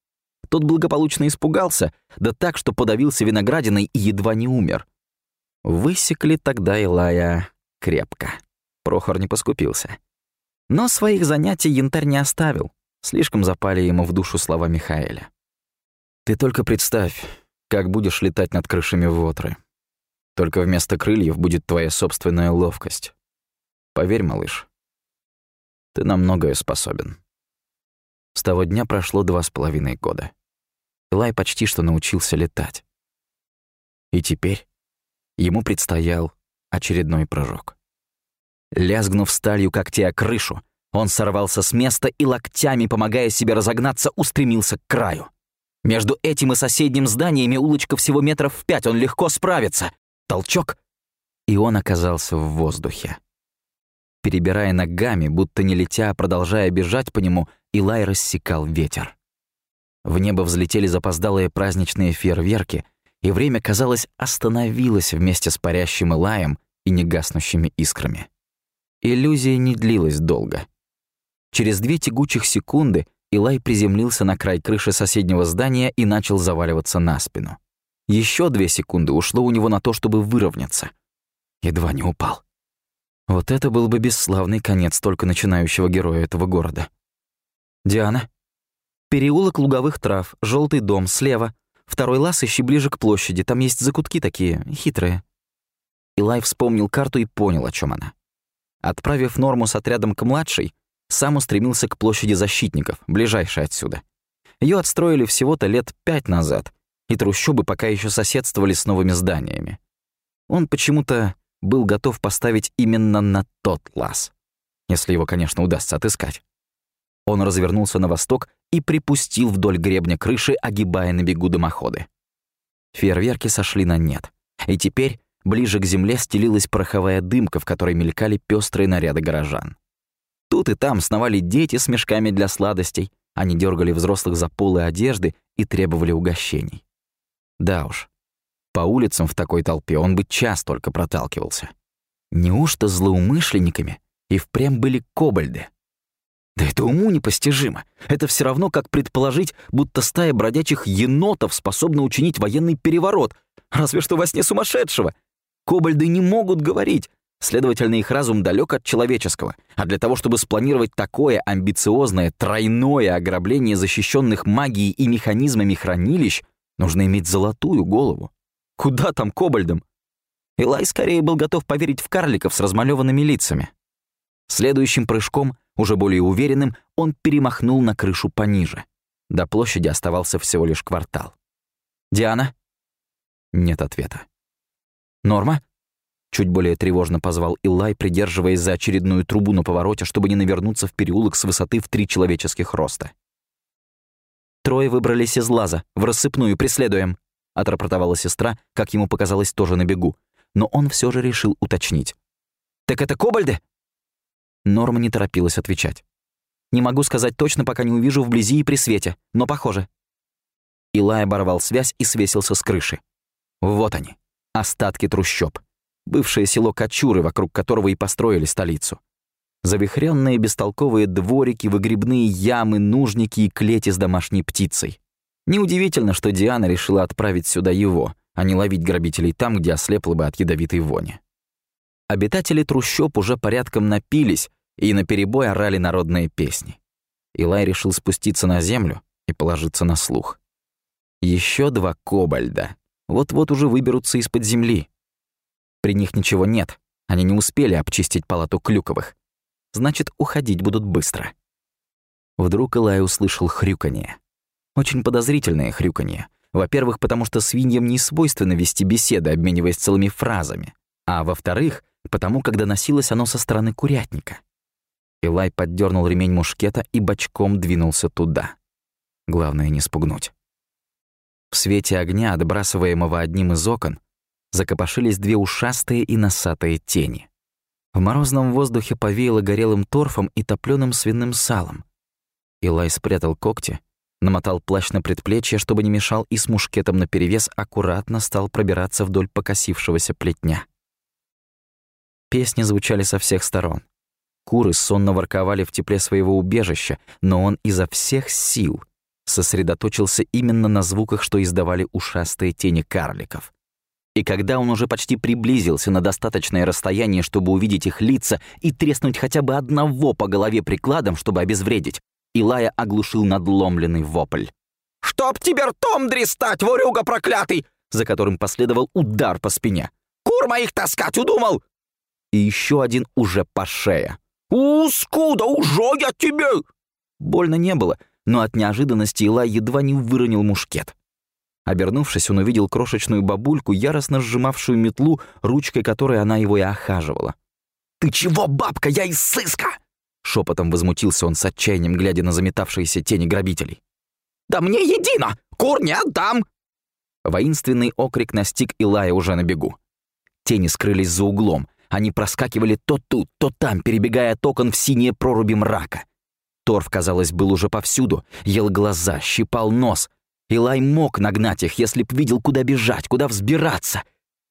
Тот благополучно испугался, да так, что подавился виноградиной и едва не умер. Высекли тогда Илая крепко. Прохор не поскупился. Но своих занятий янтарь не оставил. Слишком запали ему в душу слова Михаэля. «Ты только представь, как будешь летать над крышами Вотры. Только вместо крыльев будет твоя собственная ловкость. Поверь, малыш, ты на многое способен. С того дня прошло два с половиной года. Илай почти что научился летать. И теперь ему предстоял очередной прыжок. Лязгнув сталью когтей о крышу, он сорвался с места и локтями, помогая себе разогнаться, устремился к краю. Между этим и соседним зданиями улочка всего метров в пять, он легко справится. Толчок, и он оказался в воздухе. Перебирая ногами, будто не летя, продолжая бежать по нему, Илай рассекал ветер. В небо взлетели запоздалые праздничные фейерверки, и время, казалось, остановилось вместе с парящим Илаем и негаснущими искрами. Иллюзия не длилась долго. Через две тягучих секунды Илай приземлился на край крыши соседнего здания и начал заваливаться на спину. Еще две секунды ушло у него на то, чтобы выровняться. Едва не упал. Вот это был бы бесславный конец только начинающего героя этого города. «Диана?» «Переулок луговых трав, желтый дом, слева. Второй лаз ищи ближе к площади, там есть закутки такие, хитрые». Илай вспомнил карту и понял, о чем она. Отправив Норму с отрядом к младшей, сам устремился к площади защитников, ближайшей отсюда. Ее отстроили всего-то лет пять назад, и трущобы пока еще соседствовали с новыми зданиями. Он почему-то был готов поставить именно на тот лаз, если его, конечно, удастся отыскать. Он развернулся на восток и припустил вдоль гребня крыши, огибая на бегу дымоходы. Фейерверки сошли на нет, и теперь ближе к земле стелилась пороховая дымка, в которой мелькали пестрые наряды горожан. Тут и там сновали дети с мешками для сладостей, они дергали взрослых за полы одежды и требовали угощений. Да уж, по улицам в такой толпе он бы час только проталкивался. Неужто злоумышленниками и впрямь были кобальды? Да это уму непостижимо. Это все равно, как предположить, будто стая бродячих енотов способна учинить военный переворот, разве что во сне сумасшедшего. Кобальды не могут говорить, следовательно, их разум далек от человеческого. А для того, чтобы спланировать такое амбициозное, тройное ограбление защищенных магией и механизмами хранилищ, нужно иметь золотую голову. Куда там кобальдам? Илай скорее был готов поверить в карликов с размалеванными лицами. Следующим прыжком — уже более уверенным, он перемахнул на крышу пониже. До площади оставался всего лишь квартал. «Диана?» Нет ответа. «Норма?» Чуть более тревожно позвал Илай, придерживаясь за очередную трубу на повороте, чтобы не навернуться в переулок с высоты в три человеческих роста. «Трое выбрались из лаза, в рассыпную, преследуем», — отрапортовала сестра, как ему показалось, тоже на бегу. Но он все же решил уточнить. «Так это кобальды?» Норма не торопилась отвечать. «Не могу сказать точно, пока не увижу вблизи и при свете, но похоже». Илай оборвал связь и свесился с крыши. Вот они, остатки трущоб. Бывшее село Качуры, вокруг которого и построили столицу. Завихренные бестолковые дворики, выгребные ямы, нужники и клети с домашней птицей. Неудивительно, что Диана решила отправить сюда его, а не ловить грабителей там, где ослепла бы от ядовитой вони. Обитатели трущоб уже порядком напились и наперебой орали народные песни. Илай решил спуститься на землю и положиться на слух. Еще два кобальда. Вот-вот уже выберутся из-под земли. При них ничего нет. Они не успели обчистить палату Клюковых. Значит, уходить будут быстро. Вдруг Илай услышал хрюканье. Очень подозрительное хрюканье. Во-первых, потому что свиньям не свойственно вести беседы, обмениваясь целыми фразами. А во-вторых, потому как доносилось оно со стороны курятника. Илай поддернул ремень мушкета и бочком двинулся туда. Главное не спугнуть. В свете огня, отбрасываемого одним из окон, закопошились две ушастые и носатые тени. В морозном воздухе повеяло горелым торфом и топлёным свиным салом. Илай спрятал когти, намотал плащ на предплечье, чтобы не мешал, и с мушкетом наперевес аккуратно стал пробираться вдоль покосившегося плетня. Песни звучали со всех сторон. Куры сонно ворковали в тепле своего убежища, но он изо всех сил сосредоточился именно на звуках, что издавали ушастые тени карликов. И когда он уже почти приблизился на достаточное расстояние, чтобы увидеть их лица и треснуть хотя бы одного по голове прикладом, чтобы обезвредить, Илая оглушил надломленный вопль. «Чтоб тебе ртом дрестать, ворюга проклятый!» за которым последовал удар по спине. «Кур моих таскать удумал!» И еще один уже по шее. «У, скуда, уже я тебе!» Больно не было, но от неожиданности Илай едва не выронил мушкет. Обернувшись, он увидел крошечную бабульку, яростно сжимавшую метлу, ручкой которой она его и охаживала. «Ты чего, бабка, я из сыска!» Шепотом возмутился он с отчаянием, глядя на заметавшиеся тени грабителей. «Да мне едино! Кур не отдам!» Воинственный окрик настиг Илая уже на бегу. Тени скрылись за углом, они проскакивали то тут, то там, перебегая от окон в синие проруби мрака. Торф, казалось, был уже повсюду, ел глаза, щипал нос. Илай мог нагнать их, если б видел, куда бежать, куда взбираться.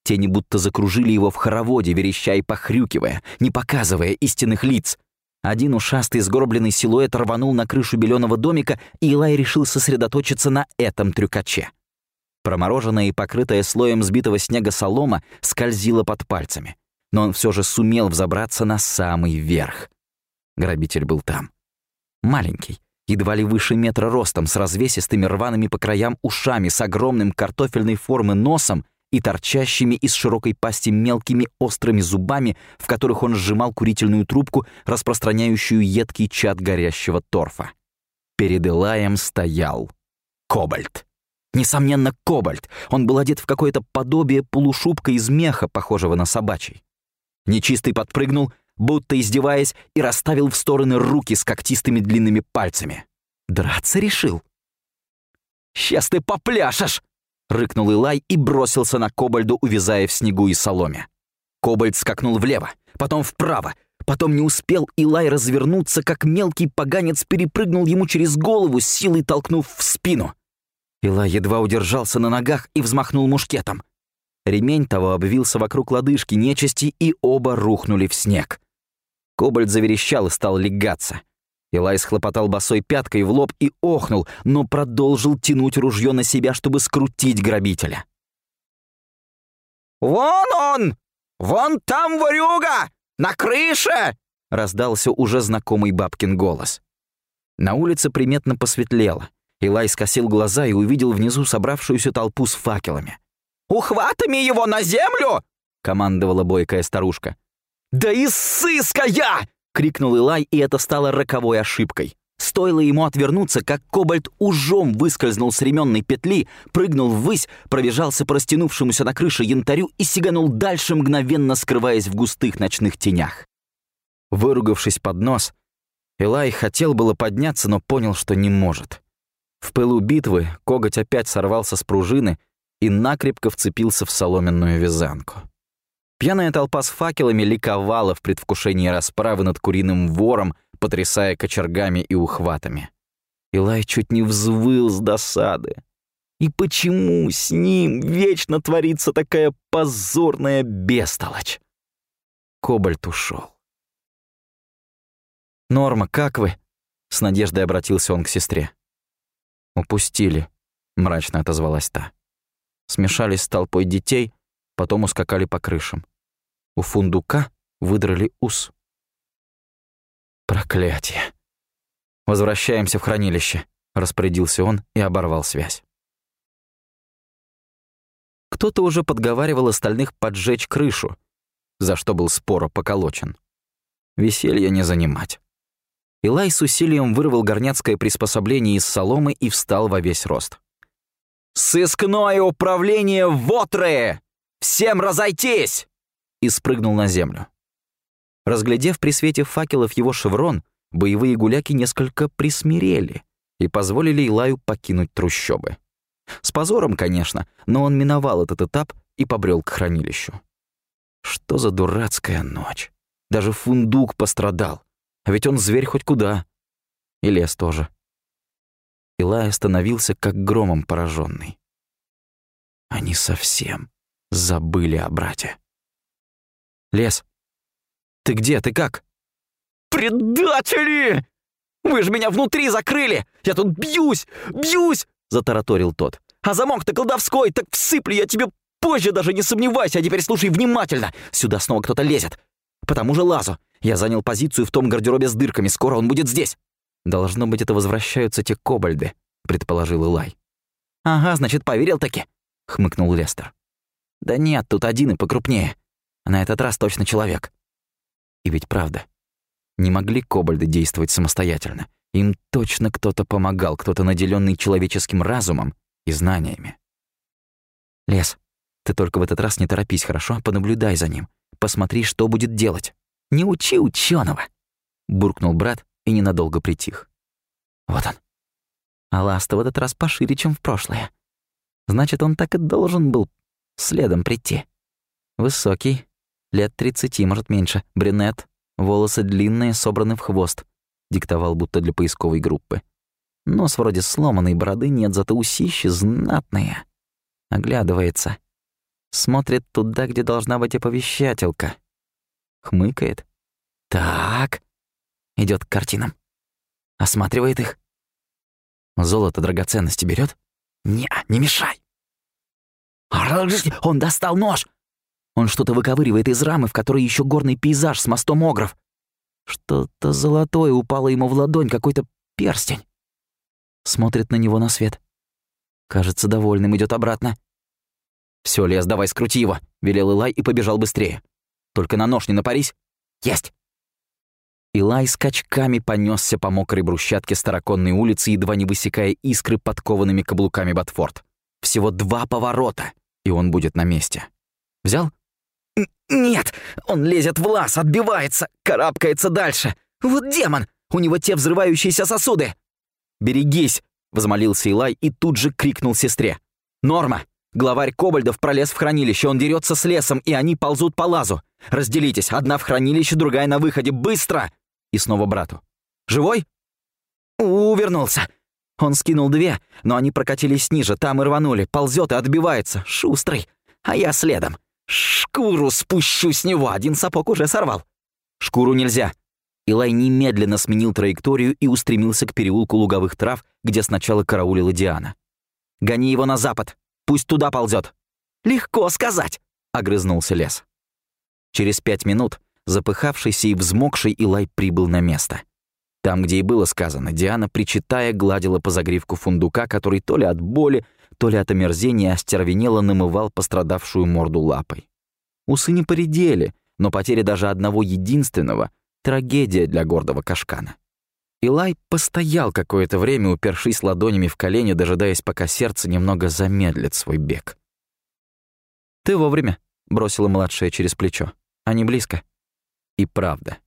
Тени будто закружили его в хороводе, вереща и похрюкивая, не показывая истинных лиц. Один ушастый сгорбленный силуэт рванул на крышу беленого домика, и Илай решил сосредоточиться на этом трюкаче. Промороженная и покрытая слоем сбитого снега солома скользила под пальцами но он все же сумел взобраться на самый верх. Грабитель был там. Маленький, едва ли выше метра ростом, с развесистыми рваными по краям ушами, с огромным картофельной формы носом и торчащими из широкой пасти мелкими острыми зубами, в которых он сжимал курительную трубку, распространяющую едкий чад горящего торфа. Перед Илаем стоял кобальт. Несомненно, кобальт. Он был одет в какое-то подобие полушубка из меха, похожего на собачий. Нечистый подпрыгнул, будто издеваясь, и расставил в стороны руки с когтистыми длинными пальцами. Драться решил. «Сейчас ты попляшешь!» — рыкнул Илай и бросился на Кобальду, увязая в снегу и соломе. Кобальд скакнул влево, потом вправо, потом не успел Илай развернуться, как мелкий поганец перепрыгнул ему через голову, силой толкнув в спину. Илай едва удержался на ногах и взмахнул мушкетом. Ремень того обвился вокруг лодыжки нечисти, и оба рухнули в снег. Кобальд заверещал и стал легаться. Илай схлопотал босой пяткой в лоб и охнул, но продолжил тянуть ружье на себя, чтобы скрутить грабителя. «Вон он! Вон там ворюга! На крыше!» — раздался уже знакомый бабкин голос. На улице приметно посветлело. Илай скосил глаза и увидел внизу собравшуюся толпу с факелами. «Ухватами его на землю!» — командовала бойкая старушка. «Да и сыска я!» — крикнул Илай, и это стало роковой ошибкой. Стоило ему отвернуться, как кобальт ужом выскользнул с ременной петли, прыгнул ввысь, пробежался по растянувшемуся на крыше янтарю и сиганул дальше, мгновенно скрываясь в густых ночных тенях. Выругавшись под нос, Илай хотел было подняться, но понял, что не может. В пылу битвы коготь опять сорвался с пружины и накрепко вцепился в соломенную вязанку. Пьяная толпа с факелами ликовала в предвкушении расправы над куриным вором, потрясая кочергами и ухватами. Илай чуть не взвыл с досады. И почему с ним вечно творится такая позорная бестолочь? Кобальт ушел. «Норма, как вы?» — с надеждой обратился он к сестре. «Упустили», — мрачно отозвалась та. Смешались с толпой детей, потом ускакали по крышам. У фундука выдрали ус. Проклятие. Возвращаемся в хранилище, распорядился он и оборвал связь. Кто-то уже подговаривал остальных поджечь крышу, за что был споро поколочен. Веселье не занимать. Илай с усилием вырвал горняцкое приспособление из соломы и встал во весь рост. «Сыскное управление в Отре! Всем разойтись!» и спрыгнул на землю. Разглядев при свете факелов его шеврон, боевые гуляки несколько присмирели и позволили Илаю покинуть трущобы. С позором, конечно, но он миновал этот этап и побрел к хранилищу. Что за дурацкая ночь? Даже фундук пострадал. А ведь он зверь хоть куда. И лес тоже. Илай остановился, как громом пораженный. Они совсем забыли о брате. «Лес, ты где? Ты как?» «Предатели! Вы же меня внутри закрыли! Я тут бьюсь, бьюсь!» — затараторил тот. «А замок-то колдовской, так всыплю я тебе позже, даже не сомневайся, а теперь слушай внимательно. Сюда снова кто-то лезет. По тому же лазу. Я занял позицию в том гардеробе с дырками, скоро он будет здесь». «Должно быть, это возвращаются те кобальды», — предположил Илай. «Ага, значит, поверил таки», — хмыкнул Лестер. «Да нет, тут один и покрупнее. На этот раз точно человек. И ведь правда. Не могли кобальды действовать самостоятельно. Им точно кто-то помогал, кто-то наделенный человеческим разумом и знаниями. Лес, ты только в этот раз не торопись, хорошо? Понаблюдай за ним. Посмотри, что будет делать. Не учи ученого, буркнул брат и ненадолго притих. Вот он. А ласта в этот раз пошире, чем в прошлое. Значит, он так и должен был следом прийти. Высокий, Лет тридцати, может, меньше. Брюнет. Волосы длинные, собраны в хвост. Диктовал будто для поисковой группы. Нос вроде сломанный, бороды нет, зато усищи знатные. Оглядывается. Смотрит туда, где должна быть оповещателка. Хмыкает. Так. идет к картинам. Осматривает их. Золото драгоценности берет? Не, не мешай. Он достал нож. Он что-то выковыривает из рамы, в которой еще горный пейзаж с мостом Огров. Что-то золотое упало ему в ладонь, какой-то перстень. Смотрит на него на свет. Кажется, довольным идет обратно. Все, лес, давай скрути его», — велел Илай и побежал быстрее. «Только на нож не напарись». «Есть!» Илай скачками понесся по мокрой брусчатке староконной улицы, едва не высекая искры подкованными каблуками Батфорд. Всего два поворота, и он будет на месте. Взял? «Нет! Он лезет в лаз, отбивается, карабкается дальше! Вот демон! У него те взрывающиеся сосуды!» «Берегись!» — возмолился Илай и тут же крикнул сестре. «Норма! Главарь Кобальдов пролез в хранилище, он дерется с лесом, и они ползут по лазу. Разделитесь, одна в хранилище, другая на выходе. Быстро!» И снова брату. «Живой?» «Увернулся!» Он скинул две, но они прокатились ниже, там и рванули. Ползет и отбивается. Шустрый. А я следом. Шкуру спущу с него, один сапог уже сорвал. Шкуру нельзя. Илай немедленно сменил траекторию и устремился к переулку луговых трав, где сначала караулила Диана. «Гони его на запад. Пусть туда ползет. «Легко сказать», — огрызнулся лес. Через пять минут запыхавшийся и взмокший Илай прибыл на место. Там, где и было сказано, Диана, причитая, гладила по загривку фундука, который то ли от боли, то ли от омерзения остервенело намывал пострадавшую морду лапой. Усы не поредели, но потеря даже одного единственного — трагедия для гордого кашкана. Илай постоял какое-то время, упершись ладонями в колени, дожидаясь, пока сердце немного замедлит свой бег. «Ты вовремя», — бросила младшая через плечо. «Они близко». И правда.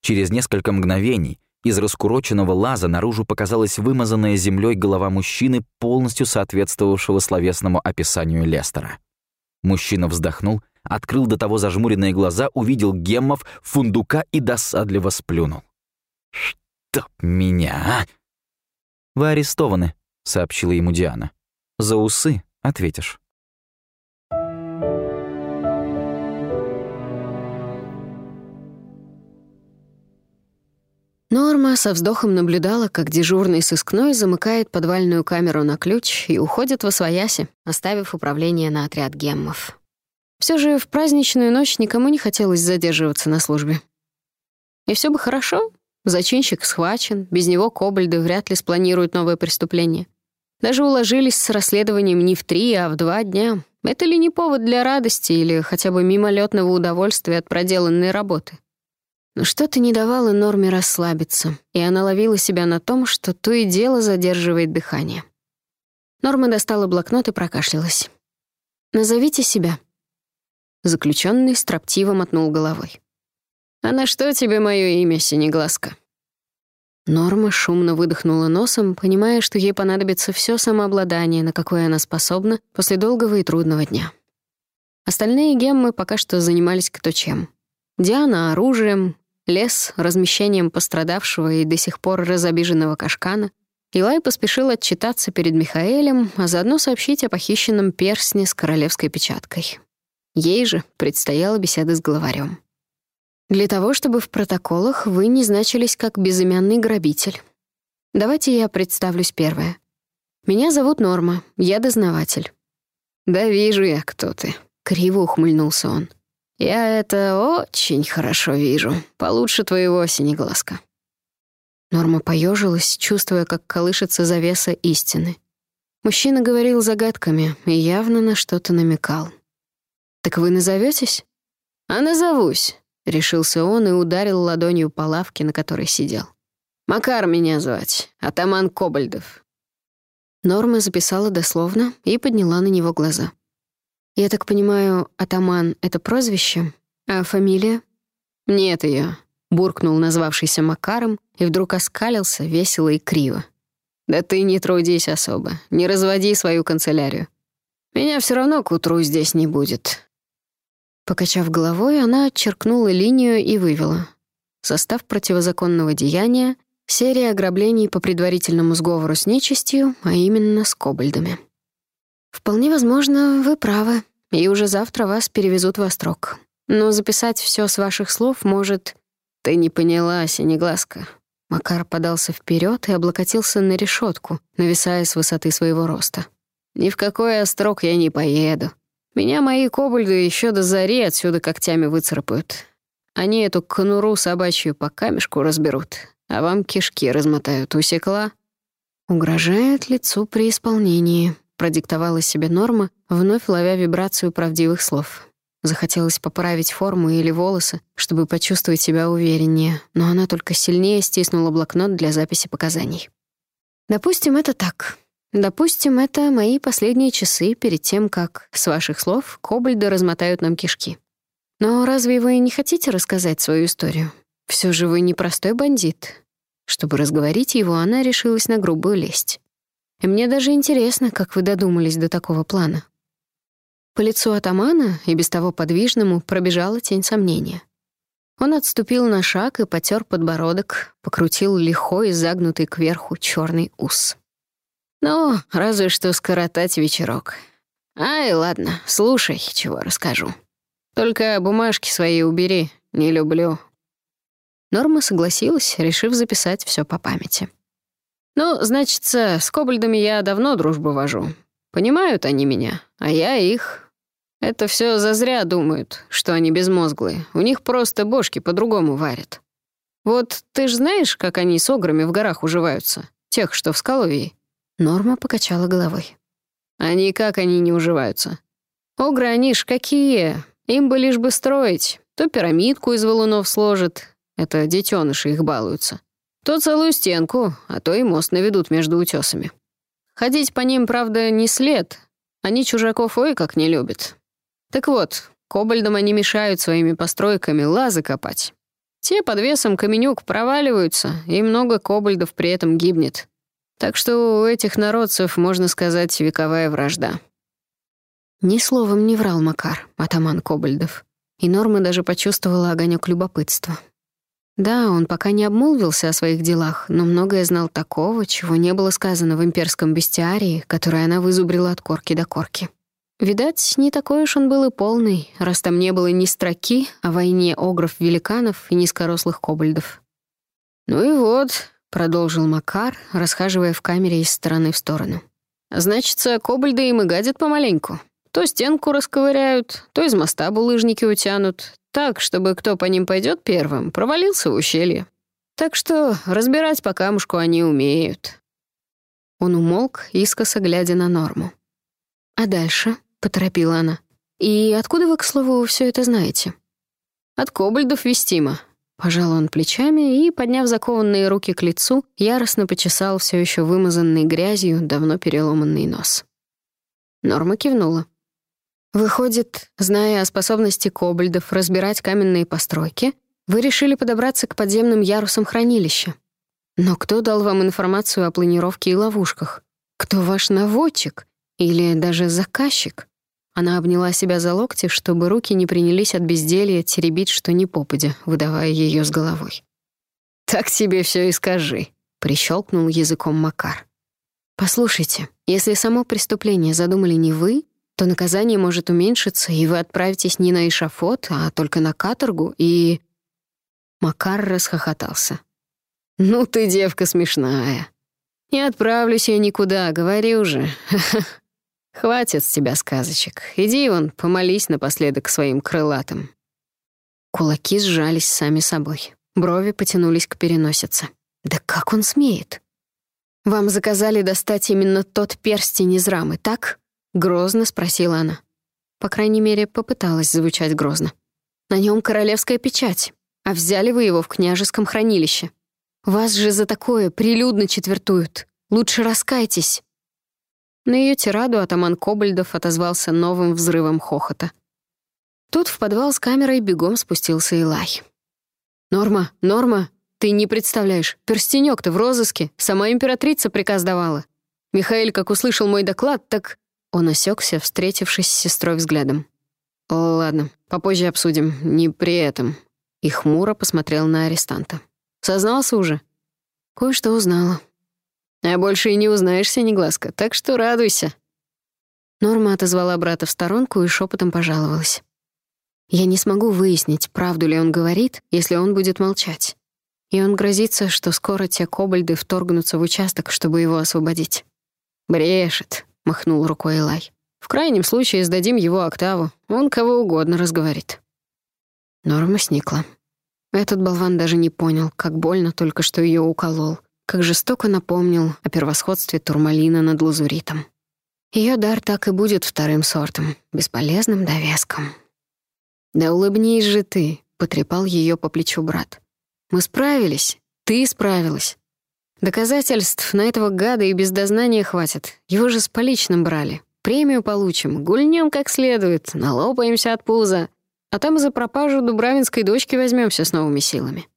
Через несколько мгновений из раскуроченного лаза наружу показалась вымазанная землей голова мужчины, полностью соответствовавшего словесному описанию Лестера. Мужчина вздохнул, открыл до того зажмуренные глаза, увидел геммов, фундука и досадливо сплюнул. «Чтоб меня, а!» «Вы арестованы», — сообщила ему Диана. «За усы ответишь». Норма со вздохом наблюдала, как дежурный сыскной замыкает подвальную камеру на ключ и уходит во свояси, оставив управление на отряд геммов. Все же в праздничную ночь никому не хотелось задерживаться на службе. И все бы хорошо, зачинщик схвачен, без него кобальды вряд ли спланируют новое преступление. Даже уложились с расследованием не в три, а в два дня. Это ли не повод для радости или хотя бы мимолетного удовольствия от проделанной работы? Но что-то не давало Норме расслабиться, и она ловила себя на том, что то и дело задерживает дыхание. Норма достала блокнот и прокашлялась. «Назовите себя». Заключенный строптиво мотнул головой. «А на что тебе мое имя, Синеглазка?» Норма шумно выдохнула носом, понимая, что ей понадобится все самообладание, на какое она способна после долгого и трудного дня. Остальные геммы пока что занимались кто чем. Диана — оружием, лес размещением пострадавшего и до сих пор разобиженного кашкана, Илай поспешил отчитаться перед Михаэлем, а заодно сообщить о похищенном персне с королевской печаткой. Ей же предстояла беседа с главарем. Для того, чтобы в протоколах вы не значились как безымянный грабитель. Давайте я представлюсь первая. Меня зовут Норма, я дознаватель. «Да вижу я, кто ты», — криво ухмыльнулся он. Я это очень хорошо вижу. Получше твоего синеглазка». Норма поежилась, чувствуя, как колышется завеса истины. Мужчина говорил загадками и явно на что-то намекал. «Так вы назоветесь? «А назовусь», — решился он и ударил ладонью по лавке, на которой сидел. «Макар меня звать, атаман Кобальдов». Норма записала дословно и подняла на него глаза. Я так понимаю, атаман — это прозвище, а фамилия? Нет ее, буркнул назвавшийся Макаром и вдруг оскалился весело и криво. Да ты не трудись особо, не разводи свою канцелярию. Меня все равно к утру здесь не будет. Покачав головой, она отчеркнула линию и вывела. Состав противозаконного деяния — серия ограблений по предварительному сговору с нечистью, а именно с кобальдами. «Вполне возможно, вы правы, и уже завтра вас перевезут в Острог. Но записать все с ваших слов может...» «Ты не поняла, Синеглазка». Макар подался вперед и облокотился на решетку, нависая с высоты своего роста. «Ни в какой Острог я не поеду. Меня мои кобальды еще до зари отсюда когтями выцарапают. Они эту конуру собачью по камешку разберут, а вам кишки размотают. Усекла?» Угрожает лицу при исполнении продиктовала себе Норма, вновь ловя вибрацию правдивых слов. Захотелось поправить форму или волосы, чтобы почувствовать себя увереннее, но она только сильнее стиснула блокнот для записи показаний. Допустим, это так. Допустим, это мои последние часы перед тем, как, с ваших слов, кобальды размотают нам кишки. Но разве вы не хотите рассказать свою историю? Все же вы не простой бандит. Чтобы разговорить его, она решилась на грубую лесть. И мне даже интересно, как вы додумались до такого плана. По лицу атамана, и без того подвижному, пробежала тень сомнения. Он отступил на шаг и потер подбородок, покрутил лихой, загнутый кверху черный ус. Ну, разве что скоротать вечерок. Ай, ладно, слушай, чего расскажу. Только бумажки свои убери, не люблю. Норма согласилась, решив записать все по памяти. Ну, значит, с кобальдами я давно дружбу вожу. Понимают они меня, а я их. Это все зазря думают, что они безмозглые. У них просто бошки по-другому варят. Вот ты ж знаешь, как они с ограми в горах уживаются? Тех, что в Скаловии? Норма покачала головой. А никак они не уживаются. Огры они ж какие. Им бы лишь бы строить. То пирамидку из валунов сложат. Это детеныши их балуются. То целую стенку, а то и мост наведут между утесами. Ходить по ним, правда, не след. Они чужаков ой как не любят. Так вот, кобальдам они мешают своими постройками лазы копать. Те под весом каменюк проваливаются, и много кобальдов при этом гибнет. Так что у этих народцев, можно сказать, вековая вражда. Ни словом не врал Макар, атаман Кобальдов. И Норма даже почувствовала огонек любопытства. Да, он пока не обмолвился о своих делах, но многое знал такого, чего не было сказано в имперском бестиарии, которое она вызубрила от корки до корки. Видать, не такой уж он был и полный, раз там не было ни строки о войне огров-великанов и низкорослых кобальдов. Ну и вот, продолжил Макар, расхаживая в камере из стороны в сторону. «Значится, кобальды им и гадят помаленьку. То стенку расковыряют, то из моста булыжники утянут, так, чтобы кто по ним пойдет первым, провалился в ущелье. Так что разбирать по камушку они умеют». Он умолк, искоса глядя на Норму. «А дальше?» — поторопила она. «И откуда вы, к слову, все это знаете?» «От кобальдов вестимо», Пожал он плечами и, подняв закованные руки к лицу, яростно почесал все еще вымазанный грязью давно переломанный нос. Норма кивнула. «Выходит, зная о способности кобальдов разбирать каменные постройки, вы решили подобраться к подземным ярусам хранилища. Но кто дал вам информацию о планировке и ловушках? Кто ваш наводчик? Или даже заказчик?» Она обняла себя за локти, чтобы руки не принялись от безделья теребить что ни попадя, выдавая ее с головой. «Так тебе все и скажи», — прищелкнул языком Макар. «Послушайте, если само преступление задумали не вы, то наказание может уменьшиться, и вы отправитесь не на эшафот, а только на каторгу, и...» Макар расхохотался. «Ну ты девка смешная. Не отправлюсь я никуда, говорю же. Хватит с тебя сказочек. Иди вон, помолись напоследок своим крылатым. Кулаки сжались сами собой. Брови потянулись к переносице. Да как он смеет? Вам заказали достать именно тот перстень из рамы, так? Грозно спросила она. По крайней мере, попыталась звучать грозно. На нем королевская печать, а взяли вы его в княжеском хранилище. Вас же за такое прилюдно четвертуют. Лучше раскайтесь. На ее тираду атаман Кобальдов отозвался новым взрывом хохота. Тут в подвал с камерой бегом спустился Илай. «Норма, Норма, ты не представляешь, перстенек-то в розыске, сама императрица приказ давала. Михаил, как услышал мой доклад, так...» Он осекся, встретившись с сестрой взглядом. «Ладно, попозже обсудим, не при этом». И хмуро посмотрел на арестанта. «Сознался уже?» «Кое-что узнала», а больше и не узнаешься, Негласка, так что радуйся». Норма отозвала брата в сторонку и шепотом пожаловалась. «Я не смогу выяснить, правду ли он говорит, если он будет молчать. И он грозится, что скоро те кобальды вторгнутся в участок, чтобы его освободить». «Брешет», — махнул рукой Элай. «В крайнем случае сдадим его октаву, он кого угодно разговорит». Норма сникла. Этот болван даже не понял, как больно только что ее уколол, как жестоко напомнил о превосходстве турмалина над лазуритом. Ее дар так и будет вторым сортом, бесполезным довеском. «Да улыбнись же ты», — потрепал ее по плечу брат. «Мы справились. Ты справилась. Доказательств на этого гада и без дознания хватит. Его же с поличным брали. Премию получим, гульнем как следует, налопаемся от пуза. А там за пропажу дубравинской дочки возьмемся с новыми силами».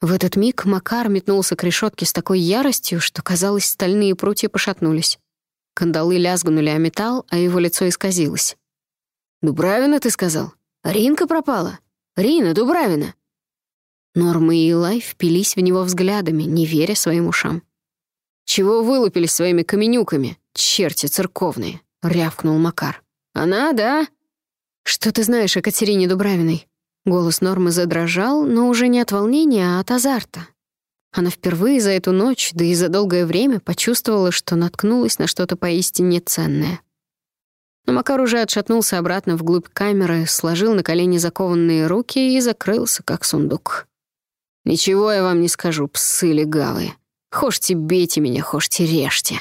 В этот миг Макар метнулся к решетке с такой яростью, что, казалось, стальные прутья пошатнулись. Кандалы лязгнули о металл, а его лицо исказилось. «Дубравина, ты сказал? Ринка пропала? Рина, Дубравина!» Норма и Илай впились в него взглядами, не веря своим ушам. «Чего вылупились своими каменюками, черти церковные?» — рявкнул Макар. «Она, да?» «Что ты знаешь о Катерине Дубравиной?» Голос Нормы задрожал, но уже не от волнения, а от азарта. Она впервые за эту ночь, да и за долгое время, почувствовала, что наткнулась на что-то поистине ценное. Но Макар уже отшатнулся обратно вглубь камеры, сложил на колени закованные руки и закрылся, как сундук. «Ничего я вам не скажу, псы легавые. Хошьте бейте меня, хошьте режьте».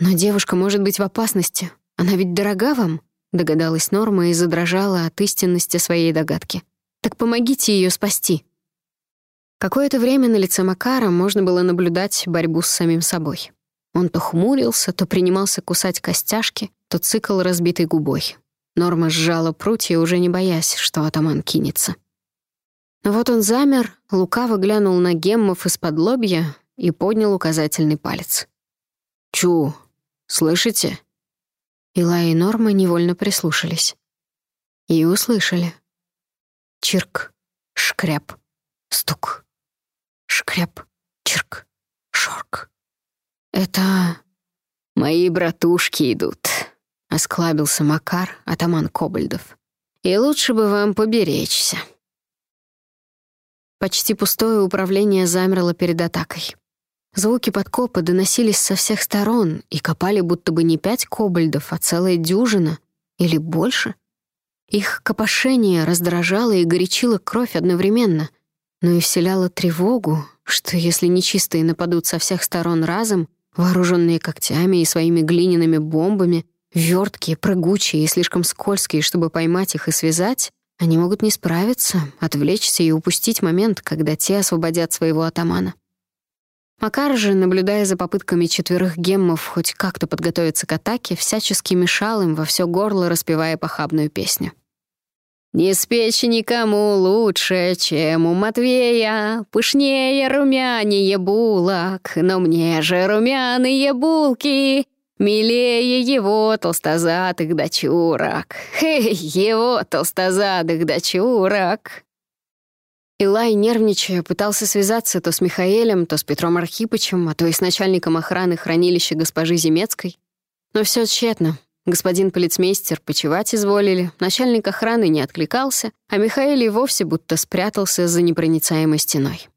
«Но девушка может быть в опасности. Она ведь дорога вам?» — догадалась Норма и задрожала от истинности своей догадки. Так помогите ее спасти». Какое-то время на лице Макара можно было наблюдать борьбу с самим собой. Он то хмурился, то принимался кусать костяшки, то цикл разбитой губой. Норма сжала прутья, уже не боясь, что атаман кинется. Вот он замер, лукаво глянул на геммов из-под лобья и поднял указательный палец. «Чу, слышите?» Ила и Норма невольно прислушались. И услышали. Чирк, шкряп, стук. Шкряп, чирк, шорк. Это мои братушки идут, осклабился Макар, атаман Кобальдов. И лучше бы вам поберечься. Почти пустое управление замерло перед атакой. Звуки подкопа доносились со всех сторон и копали будто бы не пять кобальдов, а целая дюжина или больше — их копошение раздражало и горячило кровь одновременно, но и вселяло тревогу, что если нечистые нападут со всех сторон разом, вооруженные когтями и своими глиняными бомбами, верткие, прыгучие и слишком скользкие, чтобы поймать их и связать, они могут не справиться, отвлечься и упустить момент, когда те освободят своего атамана. Макар же, наблюдая за попытками четверых геммов хоть как-то подготовиться к атаке, всячески мешал им во все горло, распевая похабную песню. «Не спечь никому лучше, чем у Матвея, пышнее румянее булок, но мне же румяные булки, милее его толстозадых дочурок, хей, его толстозадых дочурок». Илай, нервничая, пытался связаться то с Михаэлем, то с Петром Архипычем, а то и с начальником охраны хранилища госпожи Земецкой. Но все тщетно. Господин полицмейстер почевать изволили, начальник охраны не откликался, а Михаил и вовсе будто спрятался за непроницаемой стеной.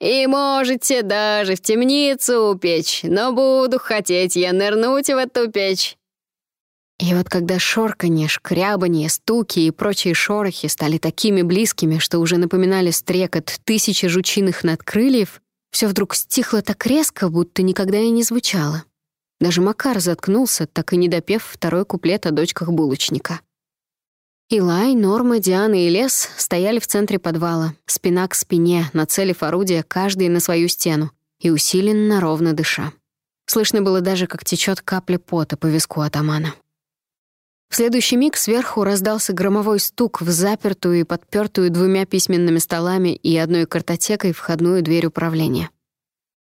«И можете даже в темницу упечь, но буду хотеть я нырнуть в эту печь. И вот когда шорканье, шкрябанье, стуки и прочие шорохи стали такими близкими, что уже напоминали стрекот тысячи жучиных надкрыльев, все вдруг стихло так резко, будто никогда и не звучало. Даже Макар заткнулся, так и не допев второй куплет о дочках булочника. Илай, Норма, Диана и Лес стояли в центре подвала, спина к спине, нацелив орудие каждый на свою стену и усиленно ровно дыша. Слышно было даже, как течет капля пота по виску атамана. В следующий миг сверху раздался громовой стук в запертую и подпертую двумя письменными столами и одной картотекой входную дверь управления.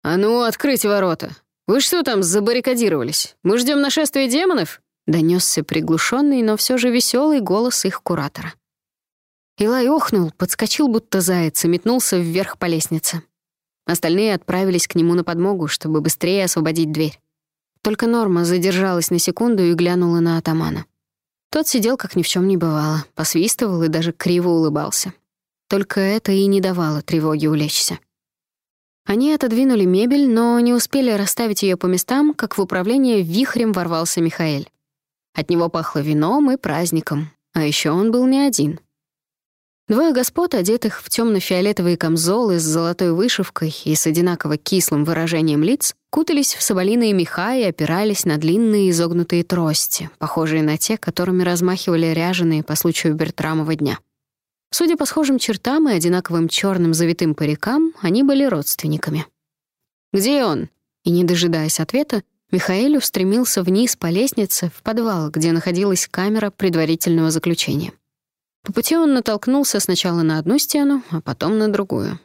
«А ну, открыть ворота! Вы что там забаррикадировались? Мы ждем нашествия демонов?» — донесся приглушенный, но все же веселый голос их куратора. Илай охнул, подскочил будто заяц и метнулся вверх по лестнице. Остальные отправились к нему на подмогу, чтобы быстрее освободить дверь. Только Норма задержалась на секунду и глянула на атамана. Тот сидел, как ни в чем не бывало, посвистывал и даже криво улыбался. Только это и не давало тревоги улечься. Они отодвинули мебель, но не успели расставить ее по местам, как в управление вихрем ворвался Михаэль. От него пахло вином и праздником, а еще он был не один. Двое господ, одетых в темно-фиолетовые камзолы с золотой вышивкой и с одинаково кислым выражением лиц, кутались в соболиные меха и опирались на длинные изогнутые трости, похожие на те, которыми размахивали ряженые по случаю Бертрамова дня. Судя по схожим чертам и одинаковым черным завитым парикам, они были родственниками. «Где он?» И, не дожидаясь ответа, Михаэль устремился вниз по лестнице в подвал, где находилась камера предварительного заключения. По пути он натолкнулся сначала на одну стену, а потом на другую.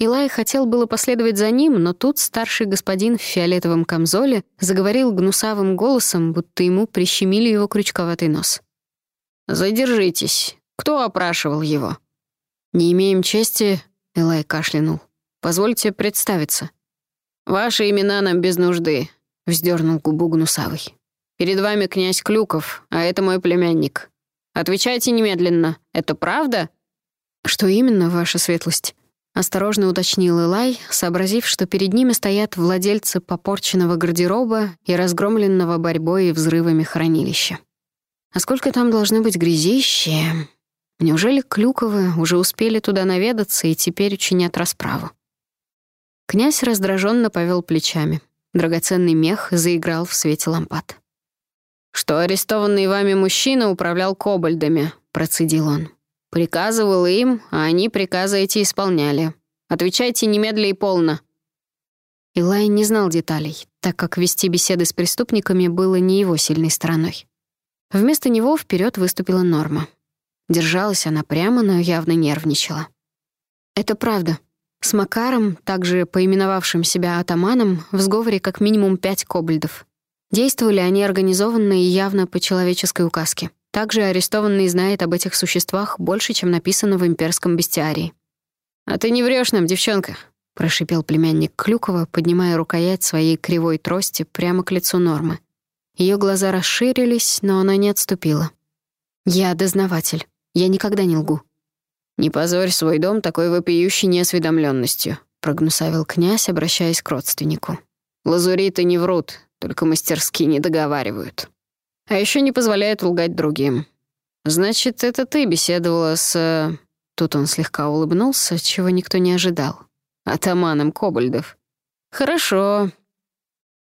Илай хотел было последовать за ним, но тут старший господин в фиолетовом камзоле заговорил гнусавым голосом, будто ему прищемили его крючковатый нос. «Задержитесь. Кто опрашивал его?» «Не имеем чести», — Элай кашлянул. «Позвольте представиться». «Ваши имена нам без нужды», — вздернул губу гнусавый. «Перед вами князь Клюков, а это мой племянник. Отвечайте немедленно. Это правда?» «Что именно, ваша светлость?» Осторожно уточнил Элай, сообразив, что перед ними стоят владельцы попорченного гардероба и разгромленного борьбой и взрывами хранилища. А сколько там должны быть грязищи? Неужели Клюковы уже успели туда наведаться и теперь учинят расправу? Князь раздраженно повел плечами. Драгоценный мех заиграл в свете лампад что арестованный вами мужчина управлял кобальдами», — процедил он. «Приказывал им, а они приказы эти исполняли. Отвечайте немедля и полно». Илай не знал деталей, так как вести беседы с преступниками было не его сильной стороной. Вместо него вперед выступила Норма. Держалась она прямо, но явно нервничала. «Это правда. С Макаром, также поименовавшим себя атаманом, в сговоре как минимум пять кобальдов. Действовали они организованно и явно по человеческой указке. Также арестованный знает об этих существах больше, чем написано в имперском бестиарии. «А ты не врешь нам, девчонка», — прошипел племянник Клюкова, поднимая рукоять своей кривой трости прямо к лицу Нормы. Ее глаза расширились, но она не отступила. «Я дознаватель. Я никогда не лгу». «Не позорь свой дом такой вопиющей неосведомленностью», — прогнусавил князь, обращаясь к родственнику. «Лазуриты не врут, только мастерски не договаривают. А еще не позволяют лгать другим. Значит, это ты беседовала с... Тут он слегка улыбнулся, чего никто не ожидал. Атаманом Кобальдов. Хорошо.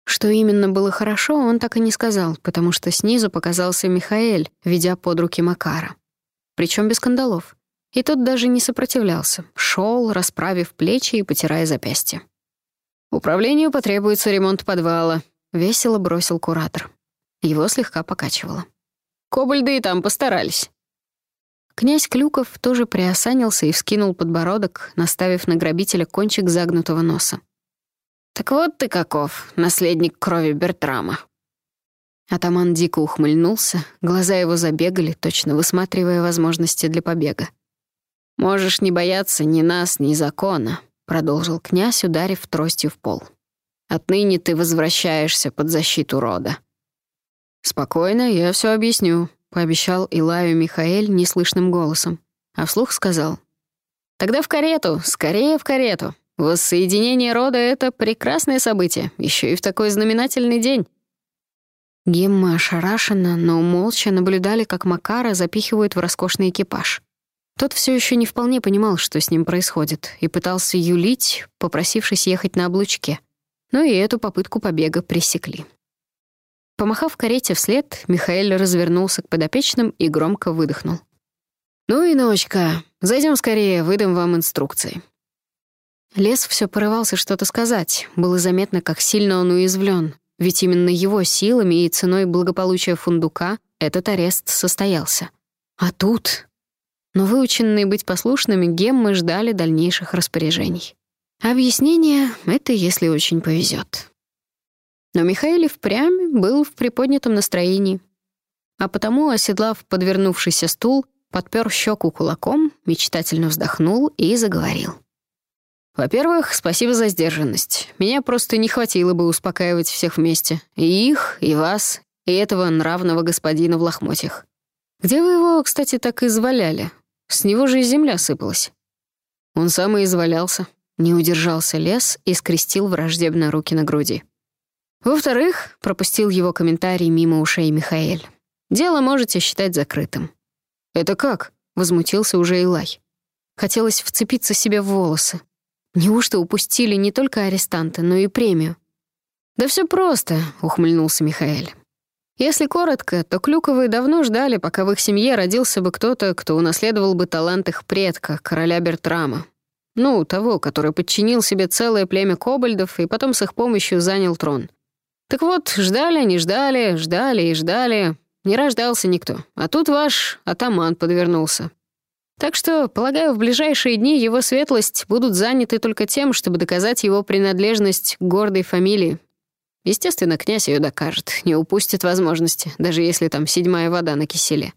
Что именно было хорошо, он так и не сказал, потому что снизу показался Михаэль, ведя под руки Макара. Причем без кандалов. И тот даже не сопротивлялся. шел, расправив плечи и потирая запястья. «Управлению потребуется ремонт подвала», Весело бросил куратор. Его слегка покачивало. «Кобальды и там постарались». Князь Клюков тоже приосанился и вскинул подбородок, наставив на грабителя кончик загнутого носа. «Так вот ты каков, наследник крови Бертрама». Атаман дико ухмыльнулся, глаза его забегали, точно высматривая возможности для побега. «Можешь не бояться ни нас, ни закона», — продолжил князь, ударив тростью в пол. Отныне ты возвращаешься под защиту рода». «Спокойно, я все объясню», — пообещал Илаю Михаэль неслышным голосом, а вслух сказал. «Тогда в карету, скорее в карету. Воссоединение рода — это прекрасное событие, еще и в такой знаменательный день». Гемма ошарашена, но молча наблюдали, как Макара запихивают в роскошный экипаж. Тот все еще не вполне понимал, что с ним происходит, и пытался юлить, попросившись ехать на облучке — но и эту попытку побега пресекли. Помахав карете вслед, Михаил развернулся к подопечным и громко выдохнул. «Ну и ночка, зайдем скорее, выдам вам инструкции». Лес все порывался что-то сказать, было заметно, как сильно он уязвлен, ведь именно его силами и ценой благополучия фундука этот арест состоялся. А тут... Но выученные быть послушными геммы ждали дальнейших распоряжений. Объяснение — это если очень повезет. Но Михаил впрямь был в приподнятом настроении. А потому, оседлав подвернувшийся стул, подпер щеку кулаком, мечтательно вздохнул и заговорил. «Во-первых, спасибо за сдержанность. Меня просто не хватило бы успокаивать всех вместе. И их, и вас, и этого нравного господина в лохмотьях. Где вы его, кстати, так изваляли? С него же и земля сыпалась». Он сам и извалялся. Не удержался лес и скрестил враждебно руки на груди. Во-вторых, пропустил его комментарий мимо ушей Михаэль. Дело можете считать закрытым. «Это как?» — возмутился уже Илай. Хотелось вцепиться себе в волосы. Неужто упустили не только арестанты, но и премию? «Да все просто», — ухмыльнулся Михаэль. «Если коротко, то Клюковы давно ждали, пока в их семье родился бы кто-то, кто унаследовал бы талант их предка, короля Бертрама. Ну, того, который подчинил себе целое племя кобальдов и потом с их помощью занял трон. Так вот, ждали, не ждали, ждали и ждали. Не рождался никто. А тут ваш атаман подвернулся. Так что, полагаю, в ближайшие дни его светлость будут заняты только тем, чтобы доказать его принадлежность к гордой фамилии. Естественно, князь ее докажет, не упустит возможности, даже если там седьмая вода на киселе.